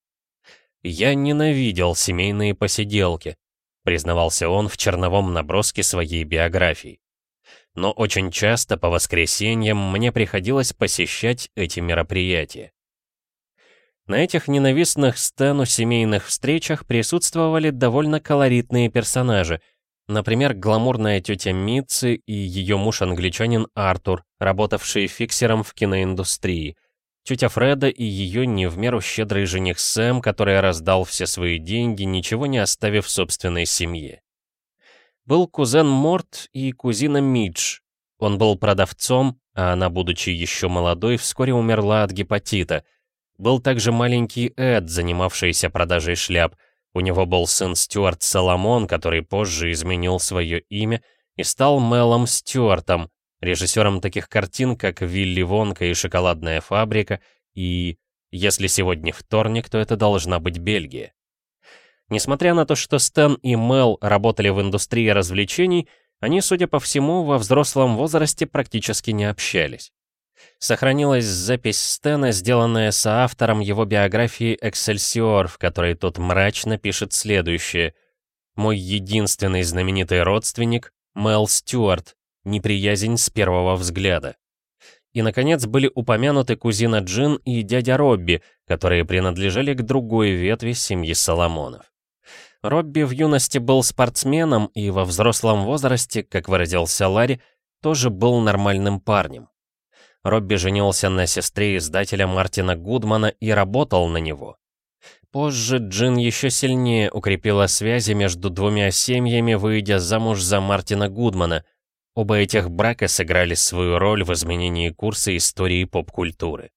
«Я ненавидел семейные посиделки», признавался он в черновом наброске своей биографии. Но очень часто по воскресеньям мне приходилось посещать эти мероприятия. На этих ненавистных Стэну семейных встречах присутствовали довольно колоритные персонажи, например, гламурная тетя Митцы и ее муж-англичанин Артур, работавший фиксером в киноиндустрии — Тетя Фреда и ее не в меру щедрый жених Сэм, который раздал все свои деньги, ничего не оставив собственной семье. Был кузен Морт и кузина Мидж. Он был продавцом, а она, будучи еще молодой, вскоре умерла от гепатита. Был также маленький Эд, занимавшийся продажей шляп. У него был сын Стюарт Соломон, который позже изменил свое имя и стал Мелом Стюартом, режиссером таких картин, как «Вилли Вонка» и «Шоколадная фабрика», и «Если сегодня вторник, то это должна быть Бельгия». Несмотря на то, что Стэн и Мел работали в индустрии развлечений, они, судя по всему, во взрослом возрасте практически не общались. Сохранилась запись Стэна, сделанная соавтором его биографии «Эксельсиор», в которой тот мрачно пишет следующее. «Мой единственный знаменитый родственник — Мел Стюарт, неприязнь с первого взгляда. И, наконец, были упомянуты кузина Джин и дядя Робби, которые принадлежали к другой ветви семьи Соломонов. Робби в юности был спортсменом и во взрослом возрасте, как выразился Ларри, тоже был нормальным парнем. Робби женился на сестре издателя Мартина Гудмана и работал на него. Позже Джин еще сильнее укрепила связи между двумя семьями, выйдя замуж за Мартина Гудмана, Оба этих брака сыграли свою роль в изменении курса истории поп-культуры.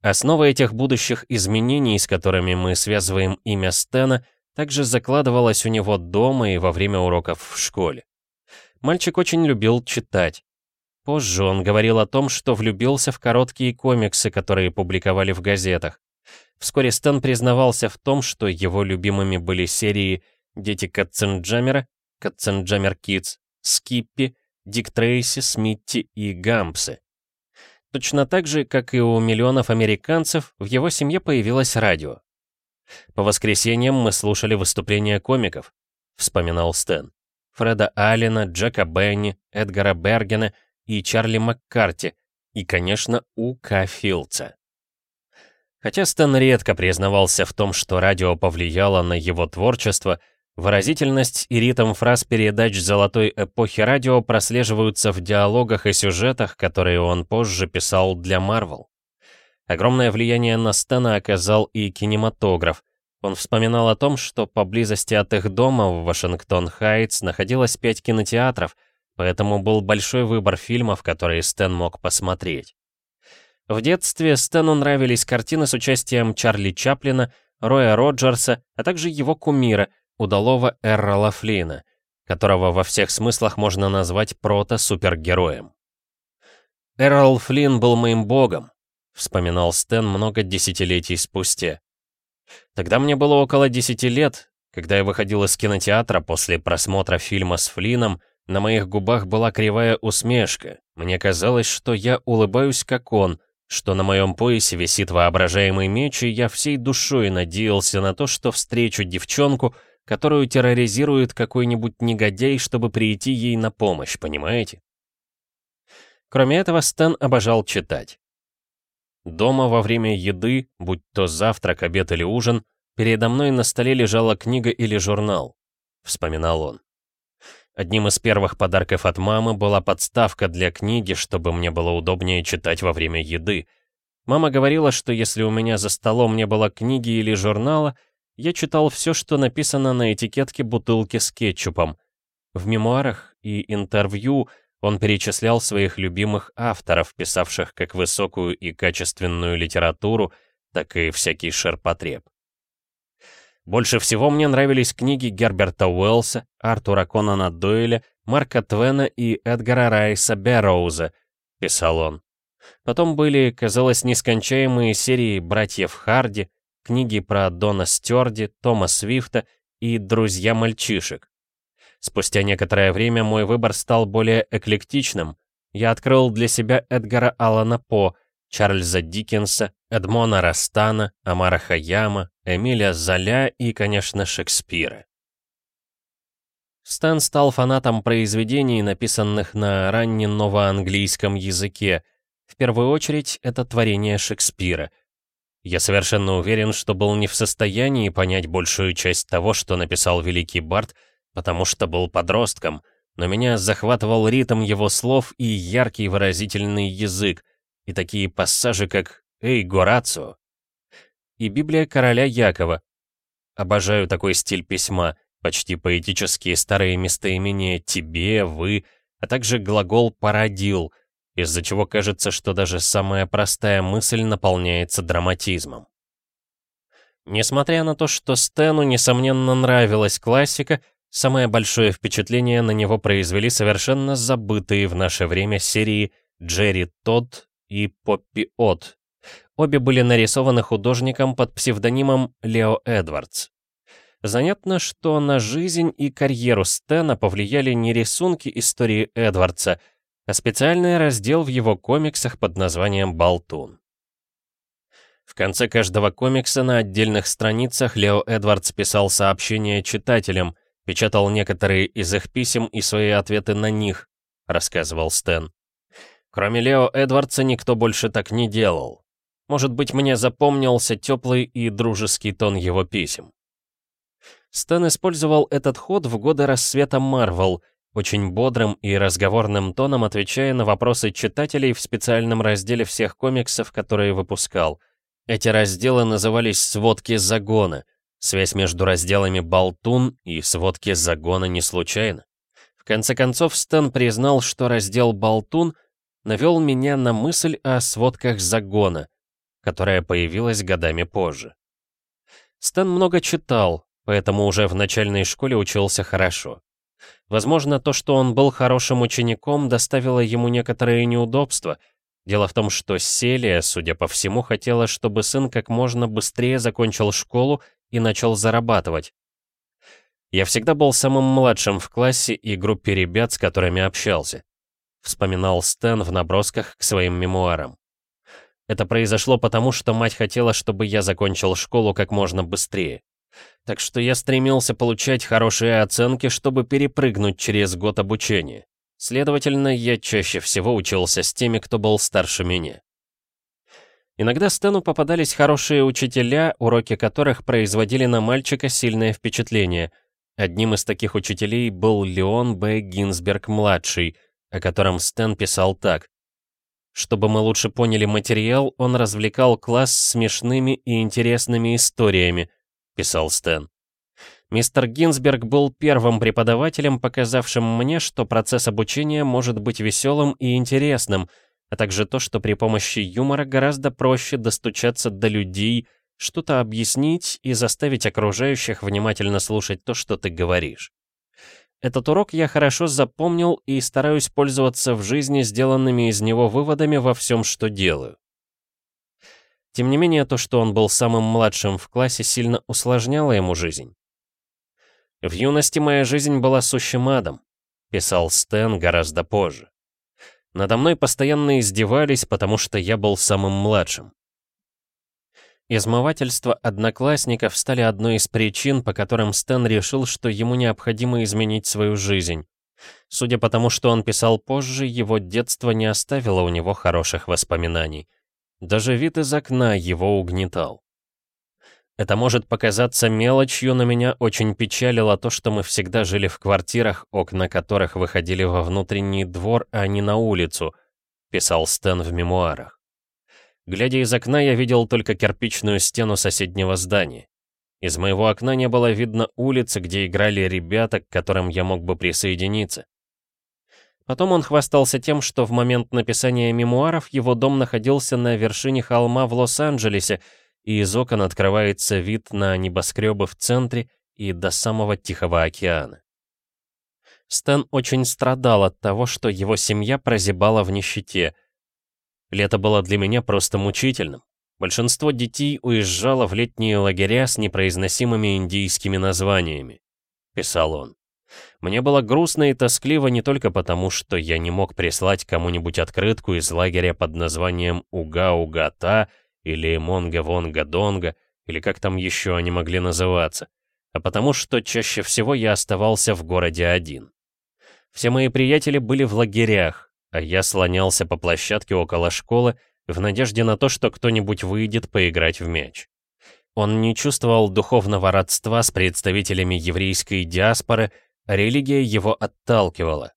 Основа этих будущих изменений, с которыми мы связываем имя Стена, также закладывалась у него дома и во время уроков в школе. Мальчик очень любил читать. Позже он говорил о том, что влюбился в короткие комиксы, которые публиковали в газетах. Вскоре Стэн признавался в том, что его любимыми были серии «Дети Катценджамера», «Катценджамер Кидс», «Скиппи», «Дик Трейси», «Смитти» и «Гампсы». Точно так же, как и у миллионов американцев, в его семье появилось радио. «По воскресеньям мы слушали выступления комиков», — вспоминал Стэн. Фреда Аллена, Джека Бенни, Эдгара Бергена и Чарли Маккарти, и, конечно, У. К. Филдса. Хотя Стэн редко признавался в том, что радио повлияло на его творчество, выразительность и ритм фраз передач золотой эпохи радио прослеживаются в диалогах и сюжетах, которые он позже писал для Марвел. Огромное влияние на Стэна оказал и кинематограф. Он вспоминал о том, что поблизости от их дома в Вашингтон-Хайтс находилось пять кинотеатров, поэтому был большой выбор фильмов, которые Стэн мог посмотреть. В детстве Стэну нравились картины с участием Чарли Чаплина, Роя Роджерса, а также его кумира, удалого Эррола Флина, которого во всех смыслах можно назвать прото-супергероем. Эррол Флинн был моим богом, — вспоминал Стэн много десятилетий спустя. «Тогда мне было около десяти лет. Когда я выходил из кинотеатра после просмотра фильма с Флином, на моих губах была кривая усмешка. Мне казалось, что я улыбаюсь как он, что на моем поясе висит воображаемый меч, и я всей душой надеялся на то, что встречу девчонку, которую терроризирует какой-нибудь негодяй, чтобы прийти ей на помощь, понимаете? Кроме этого, Стэн обожал читать. Дома во время еды, будь то завтрак, обед или ужин, передо мной на столе лежала книга или журнал, вспоминал он. Одним из первых подарков от мамы была подставка для книги, чтобы мне было удобнее читать во время еды. Мама говорила, что если у меня за столом не было книги или журнала, я читал все, что написано на этикетке бутылки с кетчупом. В мемуарах и интервью он перечислял своих любимых авторов, писавших как высокую и качественную литературу, так и всякий ширпотреб. Больше всего мне нравились книги Герберта Уэллса, Артура Конана Дойля, Марка Твена и Эдгара Райса Берроуза, писал он. Потом были, казалось, нескончаемые серии «Братьев Харди», книги про Дона Стюарди, Тома Свифта и «Друзья мальчишек». Спустя некоторое время мой выбор стал более эклектичным. Я открыл для себя Эдгара Аллана По, Чарльза Диккенса, Эдмона Растана, Амара Хаяма, Эмиля Золя и, конечно, Шекспира. Стэн стал фанатом произведений, написанных на раннем новоанглийском языке. В первую очередь, это творение Шекспира. Я совершенно уверен, что был не в состоянии понять большую часть того, что написал великий Барт, потому что был подростком, но меня захватывал ритм его слов и яркий выразительный язык, и такие пассажи, как «Эй, Горацио!» и Библия короля Якова. Обожаю такой стиль письма, почти поэтические старые местоимения «тебе», «вы», а также глагол «породил», из-за чего кажется, что даже самая простая мысль наполняется драматизмом. Несмотря на то, что Стэну, несомненно, нравилась классика, Самое большое впечатление на него произвели совершенно забытые в наше время серии Джерри Тодд и Поппи От. Обе были нарисованы художником под псевдонимом Лео Эдвардс. Занятно, что на жизнь и карьеру Стэна повлияли не рисунки истории Эдвардса, а специальный раздел в его комиксах под названием «Болтун». В конце каждого комикса на отдельных страницах Лео Эдвардс писал сообщения читателям, Печатал некоторые из их писем и свои ответы на них, рассказывал Стэн. Кроме Лео Эдвардса никто больше так не делал. Может быть, мне запомнился теплый и дружеский тон его писем. Стэн использовал этот ход в годы рассвета Марвел, очень бодрым и разговорным тоном отвечая на вопросы читателей в специальном разделе всех комиксов, которые выпускал. Эти разделы назывались «Сводки загона», Связь между разделами «Болтун» и «Сводки загона» не случайна. В конце концов, Стэн признал, что раздел «Болтун» навел меня на мысль о сводках загона. которая появилась годами позже. Стэн много читал, поэтому уже в начальной школе учился хорошо. Возможно, то, что он был хорошим учеником, доставило ему некоторые неудобства. Дело в том, что Селия, судя по всему, хотела, чтобы сын как можно быстрее закончил школу и начал зарабатывать. Я всегда был самым младшим в классе и группе ребят, с которыми общался. Вспоминал Стэн в набросках к своим мемуарам. Это произошло потому, что мать хотела, чтобы я закончил школу как можно быстрее. Так что я стремился получать хорошие оценки, чтобы перепрыгнуть через год обучения. Следовательно, я чаще всего учился с теми, кто был старше меня. Иногда Стэну попадались хорошие учителя, уроки которых производили на мальчика сильное впечатление. Одним из таких учителей был Леон Б. Гинзберг-младший, о котором Стэн писал так. Чтобы мы лучше поняли материал, он развлекал класс смешными и интересными историями, писал Стэн. Мистер Гинзберг был первым преподавателем, показавшим мне, что процесс обучения может быть веселым и интересным, а также то, что при помощи юмора гораздо проще достучаться до людей, что-то объяснить и заставить окружающих внимательно слушать то, что ты говоришь. Этот урок я хорошо запомнил и стараюсь пользоваться в жизни сделанными из него выводами во всем, что делаю. Тем не менее, то, что он был самым младшим в классе, сильно усложняло ему жизнь. «В юности моя жизнь была сущим адом», — писал Стэн гораздо позже. «Надо мной постоянно издевались, потому что я был самым младшим. Измывательства одноклассников стали одной из причин, по которым Стэн решил, что ему необходимо изменить свою жизнь. Судя по тому, что он писал позже, его детство не оставило у него хороших воспоминаний. Даже вид из окна его угнетал. Это может показаться мелочью, но меня очень печалило то, что мы всегда жили в квартирах, окна которых выходили во внутренний двор, а не на улицу, писал Стэн в мемуарах. Глядя из окна, я видел только кирпичную стену соседнего здания. Из моего окна не было видно улицы, где играли ребята, к которым я мог бы присоединиться. Потом он хвастался тем, что в момент написания мемуаров его дом находился на вершине холма в Лос-Анджелесе, и из окон открывается вид на небоскребы в центре и до самого Тихого океана. Стэн очень страдал от того, что его семья прозябала в нищете, Лето было для меня просто мучительным. Большинство детей уезжало в летние лагеря с непроизносимыми индийскими названиями, писал он. Мне было грустно и тоскливо не только потому, что я не мог прислать кому-нибудь открытку из лагеря под названием Уга-Уга-Та или Монга-Вонга-Донга, или как там еще они могли называться, а потому что чаще всего я оставался в городе один. Все мои приятели были в лагерях, а я слонялся по площадке около школы в надежде на то, что кто-нибудь выйдет поиграть в мяч. Он не чувствовал духовного родства с представителями еврейской диаспоры, религия его отталкивала.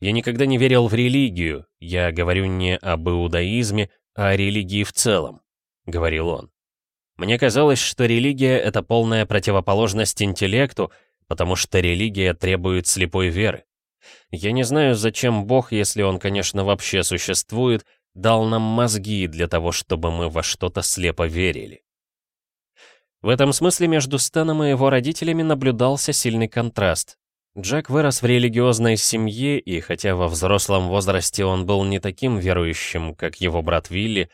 Я никогда не верил в религию, я говорю не об иудаизме, а о религии в целом, — говорил он. Мне казалось, что религия — это полная противоположность интеллекту, потому что религия требует слепой веры. Я не знаю, зачем Бог, если он, конечно, вообще существует, дал нам мозги для того, чтобы мы во что-то слепо верили. В этом смысле между Стэном и его родителями наблюдался сильный контраст. Джек вырос в религиозной семье, и хотя во взрослом возрасте он был не таким верующим, как его брат Вилли,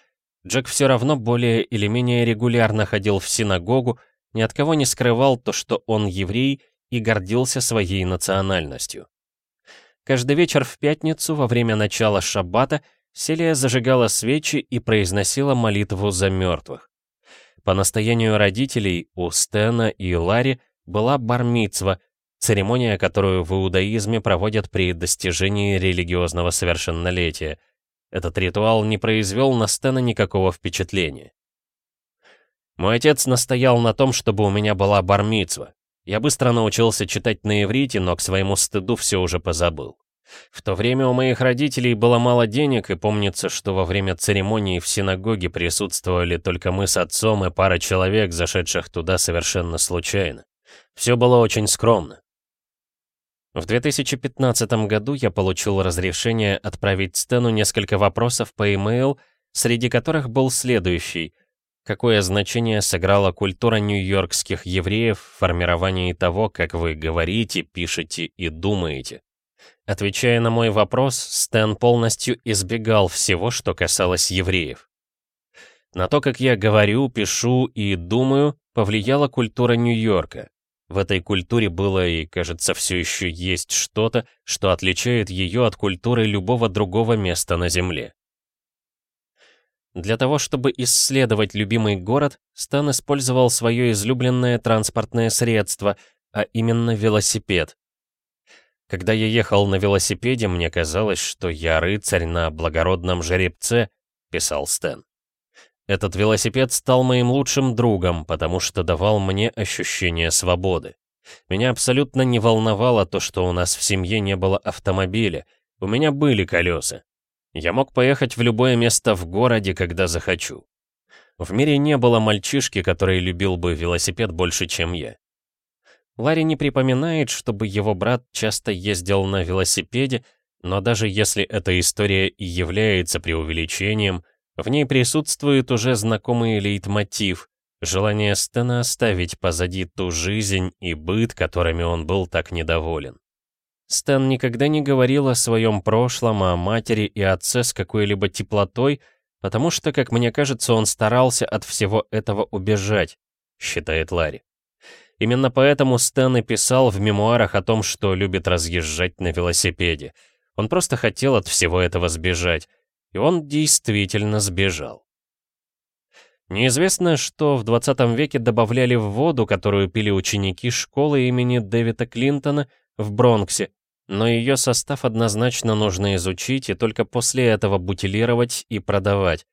Джек все равно более или менее регулярно ходил в синагогу, ни от кого не скрывал то, что он еврей, и гордился своей национальностью. Каждый вечер в пятницу во время начала шаббата Селия зажигала свечи и произносила молитву за мертвых. По настоянию родителей у Стена и Ларри была бармицва, церемония, которую в иудаизме проводят при достижении религиозного совершеннолетия. Этот ритуал не произвел на Стена никакого впечатления. Мой отец настоял на том, чтобы у меня была бармицва. Я быстро научился читать на иврите, но к своему стыду все уже позабыл. В то время у моих родителей было мало денег, и помнится, что во время церемонии в синагоге присутствовали только мы с отцом и пара человек, зашедших туда совершенно случайно. Все было очень скромно. В 2015 году я получил разрешение отправить Стэну несколько вопросов по e-mail среди которых был следующий. Какое значение сыграла культура нью-йоркских евреев в формировании того, как вы говорите, пишете и думаете? Отвечая на мой вопрос, Стэн полностью избегал всего, что касалось евреев. На то, как я говорю, пишу и думаю, повлияла культура Нью-Йорка. В этой культуре было и, кажется, все еще есть что-то, что отличает ее от культуры любого другого места на Земле. Для того, чтобы исследовать любимый город, Стан использовал свое излюбленное транспортное средство, а именно велосипед. Когда я ехал на велосипеде, мне казалось, что я рыцарь на благородном жеребце, писал Стэн. Этот велосипед стал моим лучшим другом, потому что давал мне ощущение свободы. Меня абсолютно не волновало то, что у нас в семье не было автомобиля. У меня были колеса. Я мог поехать в любое место в городе, когда захочу. В мире не было мальчишки, который любил бы велосипед больше, чем я. Ларри не припоминает, чтобы его брат часто ездил на велосипеде, но даже если эта история и является преувеличением, в ней присутствует уже знакомый лейтмотив, желание Стена оставить позади ту жизнь и быт, которыми он был так недоволен. Стэн никогда не говорил о своем прошлом, о матери и отце с какой-либо теплотой, потому что, как мне кажется, он старался от всего этого убежать, считает Ларри. Именно поэтому Стэн и писал в мемуарах о том, что любит разъезжать на велосипеде. Он просто хотел от всего этого сбежать, и он действительно сбежал. Неизвестно, что в 20 веке добавляли в воду, которую пили ученики школы имени Дэвида Клинтона в Бронксе, но ее состав однозначно нужно изучить и только после этого бутилировать и продавать.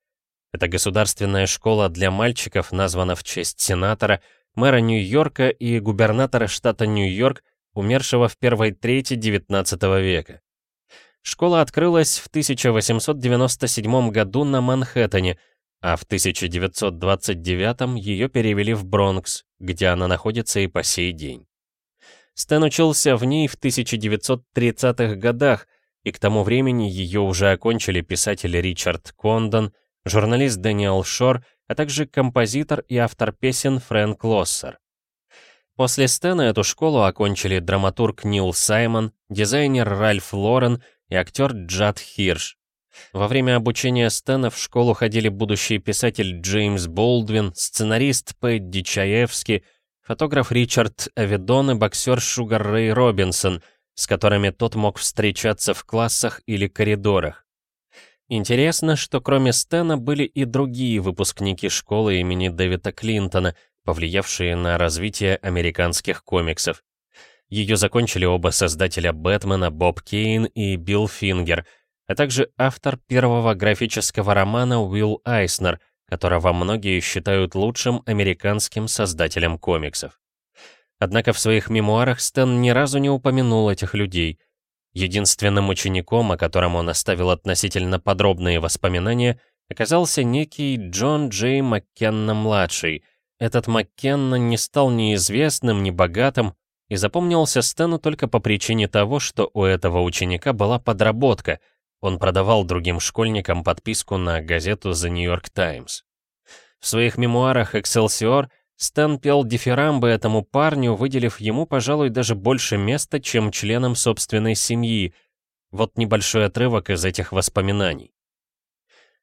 Это государственная школа для мальчиков названа в честь сенатора, мэра Нью-Йорка и губернатора штата Нью-Йорк, умершего в первой трети XIX века. Школа открылась в 1897 году на Манхэттене, а в 1929 ее перевели в Бронкс, где она находится и по сей день. Стэн учился в ней в 1930-х годах, и к тому времени ее уже окончили писатель Ричард Кондон, журналист Дэниел Шор, а также композитор и автор песен Фрэнк Лоссер. После Стэна эту школу окончили драматург Нил Саймон, дизайнер Ральф Лорен и актер Джад Хирш. Во время обучения Стэна в школу ходили будущий писатель Джеймс Болдвин, сценарист Пэдди Чаевский, фотограф Ричард Авидон и боксер Шугар Рэй Робинсон, с которыми тот мог встречаться в классах или коридорах. Интересно, что кроме Стэна были и другие выпускники школы имени Дэвида Клинтона, повлиявшие на развитие американских комиксов. Ее закончили оба создателя Бэтмена Боб Кейн и Билл Фингер, а также автор первого графического романа Уилл Айснер, которого многие считают лучшим американским создателем комиксов. Однако в своих мемуарах Стэн ни разу не упомянул этих людей. Единственным учеником, о котором он оставил относительно подробные воспоминания, оказался некий Джон Джей Маккенна-младший. Этот Маккенна не стал ни известным, ни богатым, и запомнился Стэну только по причине того, что у этого ученика была подработка, он продавал другим школьникам подписку на газету The New York Times. В своих мемуарах «Экселсиор» Стэн пел дифирамбы этому парню, выделив ему, пожалуй, даже больше места, чем членам собственной семьи. Вот небольшой отрывок из этих воспоминаний.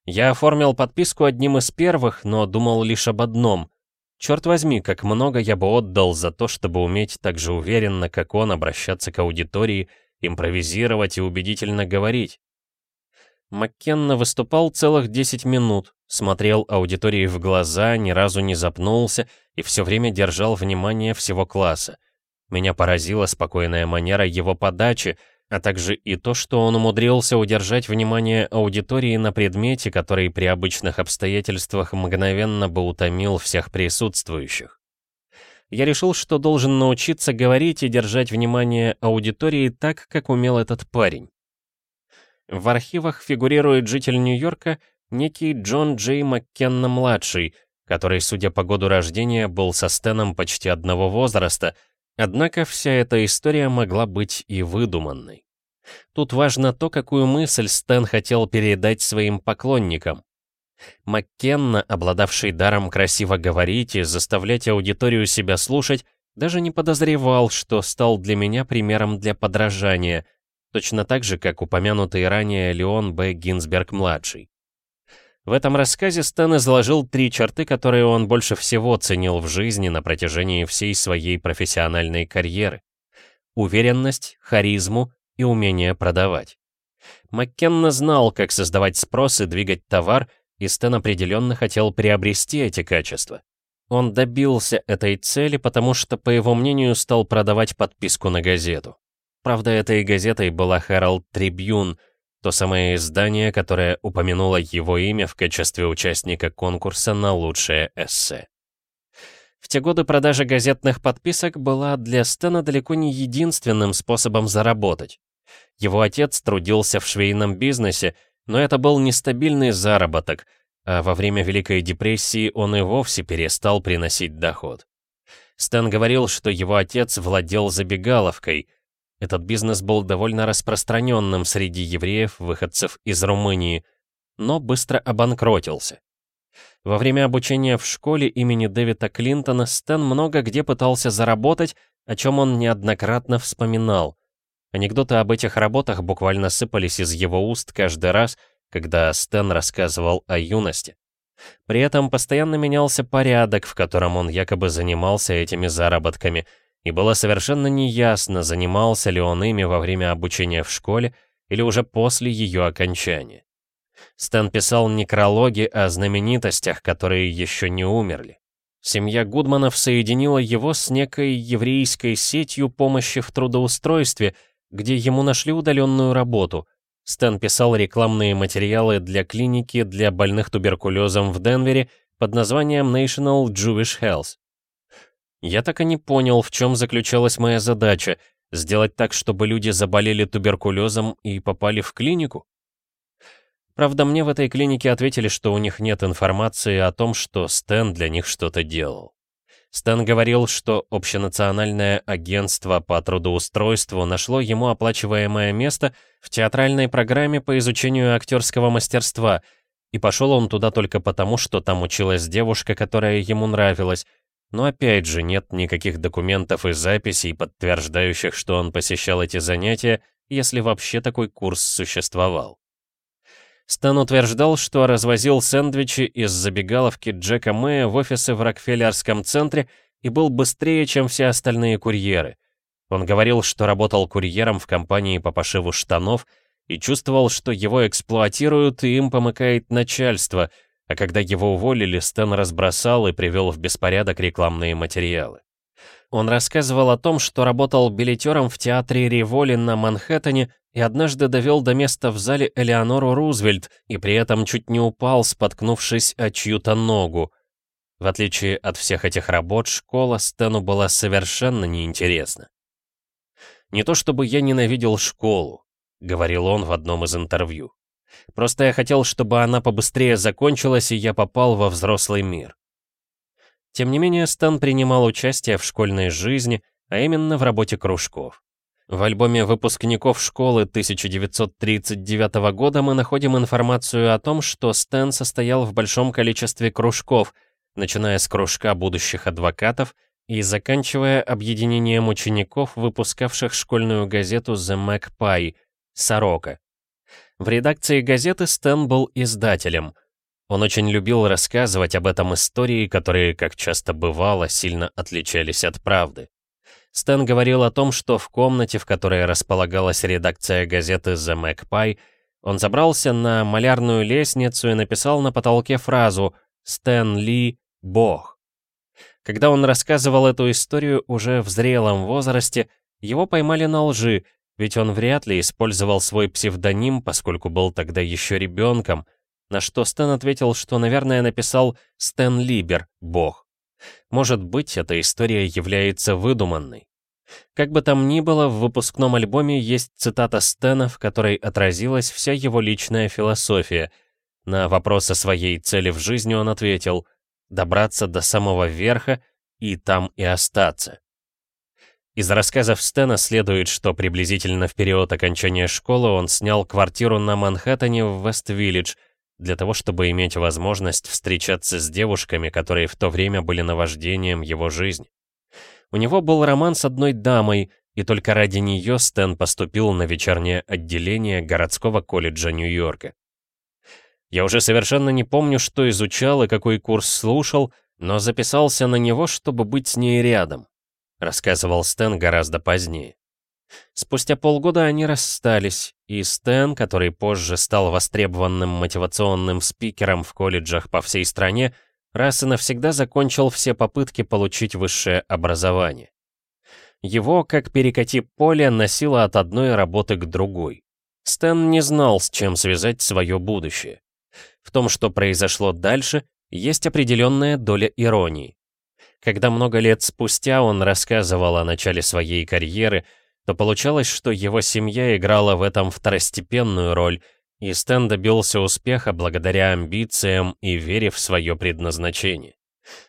«Я оформил подписку одним из первых, но думал лишь об одном — Черт возьми, как много я бы отдал за то, чтобы уметь так же уверенно, как он, обращаться к аудитории, импровизировать и убедительно говорить. Маккенна выступал целых 10 минут, смотрел аудитории в глаза, ни разу не запнулся и все время держал внимание всего класса. Меня поразила спокойная манера его подачи, а также и то, что он умудрился удержать внимание аудитории на предмете, который при обычных обстоятельствах мгновенно бы утомил всех присутствующих. Я решил, что должен научиться говорить и держать внимание аудитории так, как умел этот парень. В архивах фигурирует житель Нью-Йорка, некий Джон Джей Маккенна-младший, который, судя по году рождения, был со Стэном почти одного возраста — Однако вся эта история могла быть и выдуманной. Тут важно то, какую мысль Стэн хотел передать своим поклонникам. Маккенна, обладавший даром красиво говорить и заставлять аудиторию себя слушать, даже не подозревал, что стал для меня примером для подражания, точно так же, как упомянутый ранее Леон Б. Гинзберг-младший. В этом рассказе Стэн изложил три черты, которые он больше всего ценил в жизни на протяжении всей своей профессиональной карьеры. Уверенность, харизму и умение продавать. Маккенна знал, как создавать спрос и двигать товар, и Стэн определенно хотел приобрести эти качества. Он добился этой цели, потому что, по его мнению, стал продавать подписку на газету. Правда, этой газетой была Herald Tribune, то самое издание, которое упомянуло его имя в качестве участника конкурса на лучшее эссе. В те годы продажа газетных подписок была для Стэна далеко не единственным способом заработать. Его отец трудился в швейном бизнесе, но это был нестабильный заработок, а во время Великой депрессии он и вовсе перестал приносить доход. Стэн говорил, что его отец владел забегаловкой. Этот бизнес был довольно распространенным среди евреев, выходцев из Румынии, но быстро обанкротился. Во время обучения в школе имени Дэвида Клинтона Стэн много где пытался заработать, о чем он неоднократно вспоминал. Анекдоты об этих работах буквально сыпались из его уст каждый раз, когда Стэн рассказывал о юности. При этом постоянно менялся порядок, в котором он якобы занимался этими заработками, и было совершенно неясно, занимался ли он ими во время обучения в школе или уже после ее окончания. Стэн писал некрологи о знаменитостях, которые еще не умерли. Семья Гудманов соединила его с некой еврейской сетью помощи в трудоустройстве — где ему нашли удаленную работу. Стэн писал рекламные материалы для клиники для больных туберкулезом в Денвере под названием National Jewish Health. Я так и не понял, в чем заключалась моя задача — сделать так, чтобы люди заболели туберкулезом и попали в клинику? Правда, мне в этой клинике ответили, что у них нет информации о том, что Стэн для них что-то делал. Стэн говорил, что общенациональное агентство по трудоустройству нашло ему оплачиваемое место в театральной программе по изучению актерского мастерства, и пошел он туда только потому, что там училась девушка, которая ему нравилась, но опять же нет никаких документов и записей, подтверждающих, что он посещал эти занятия, если вообще такой курс существовал. Стэн утверждал, что развозил сэндвичи из забегаловки Джека Мэя в офисы в Рокфеллерском центре и был быстрее, чем все остальные курьеры. Он говорил, что работал курьером в компании по пошиву штанов и чувствовал, что его эксплуатируют и им помыкает начальство, а когда его уволили, Стэн разбросал и привел в беспорядок рекламные материалы. Он рассказывал о том, что работал билетером в театре Риволи на Манхэттене и однажды довел до места в зале Элеонору Рузвельт и при этом чуть не упал, споткнувшись о чью-то ногу. В отличие от всех этих работ, школа Стэну была совершенно неинтересна. «Не то чтобы я ненавидел школу», — говорил он в одном из интервью. «Просто я хотел, чтобы она побыстрее закончилась, и я попал во взрослый мир». Тем не менее, Стэн принимал участие в школьной жизни, а именно в работе кружков. В альбоме выпускников школы 1939 года мы находим информацию о том, что Стэн состоял в большом количестве кружков, начиная с кружка будущих адвокатов и заканчивая объединением учеников, выпускавших школьную газету The Magpie «Сорока». В редакции газеты Стэн был издателем. Он очень любил рассказывать об этом истории, которые, как часто бывало, сильно отличались от правды. Стэн говорил о том, что в комнате, в которой располагалась редакция газеты The Magpie, он забрался на малярную лестницу и написал на потолке фразу «Стэн Ли – Бог». Когда он рассказывал эту историю уже в зрелом возрасте, его поймали на лжи, ведь он вряд ли использовал свой псевдоним, поскольку был тогда еще ребенком, на что Стэн ответил, что, наверное, написал «Стэн Либер – Бог». Может быть, эта история является выдуманной. Как бы там ни было, в выпускном альбоме есть цитата Стэна, в которой отразилась вся его личная философия. На вопрос о своей цели в жизни он ответил «добраться до самого верха и там и остаться». Из рассказов Стэна следует, что приблизительно в период окончания школы он снял квартиру на Манхэттене в Вест-Виллидж, для того, чтобы иметь возможность встречаться с девушками, которые в то время были наваждением его жизни. У него был роман с одной дамой, и только ради нее Стэн поступил на вечернее отделение городского колледжа Нью-Йорка. Я уже совершенно не помню, что изучал и какой курс слушал, но записался на него, чтобы быть с ней рядом, рассказывал Стэн гораздо позднее. Спустя полгода они расстались, и Стэн, который позже стал востребованным мотивационным спикером в колледжах по всей стране, раз и навсегда закончил все попытки получить высшее образование. Его, как перекати поле, носило от одной работы к другой. Стэн не знал, с чем связать свое будущее. В том, что произошло дальше, есть определенная доля иронии. Когда много лет спустя он рассказывал о начале своей карьеры, то получалось, что его семья играла в этом второстепенную роль, и Стэн добился успеха благодаря амбициям и вере в свое предназначение.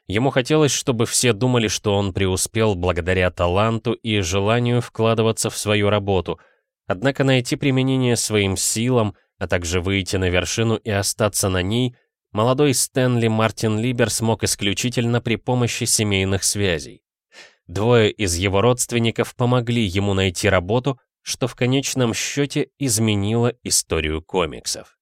Ему хотелось, чтобы все думали, что он преуспел благодаря таланту и желанию вкладываться в свою работу, однако найти применение своим силам, а также выйти на вершину и остаться на ней, молодой Стэнли Мартин Либер смог исключительно при помощи семейных связей. Двое из его родственников помогли ему найти работу, что в конечном счете изменило историю комиксов.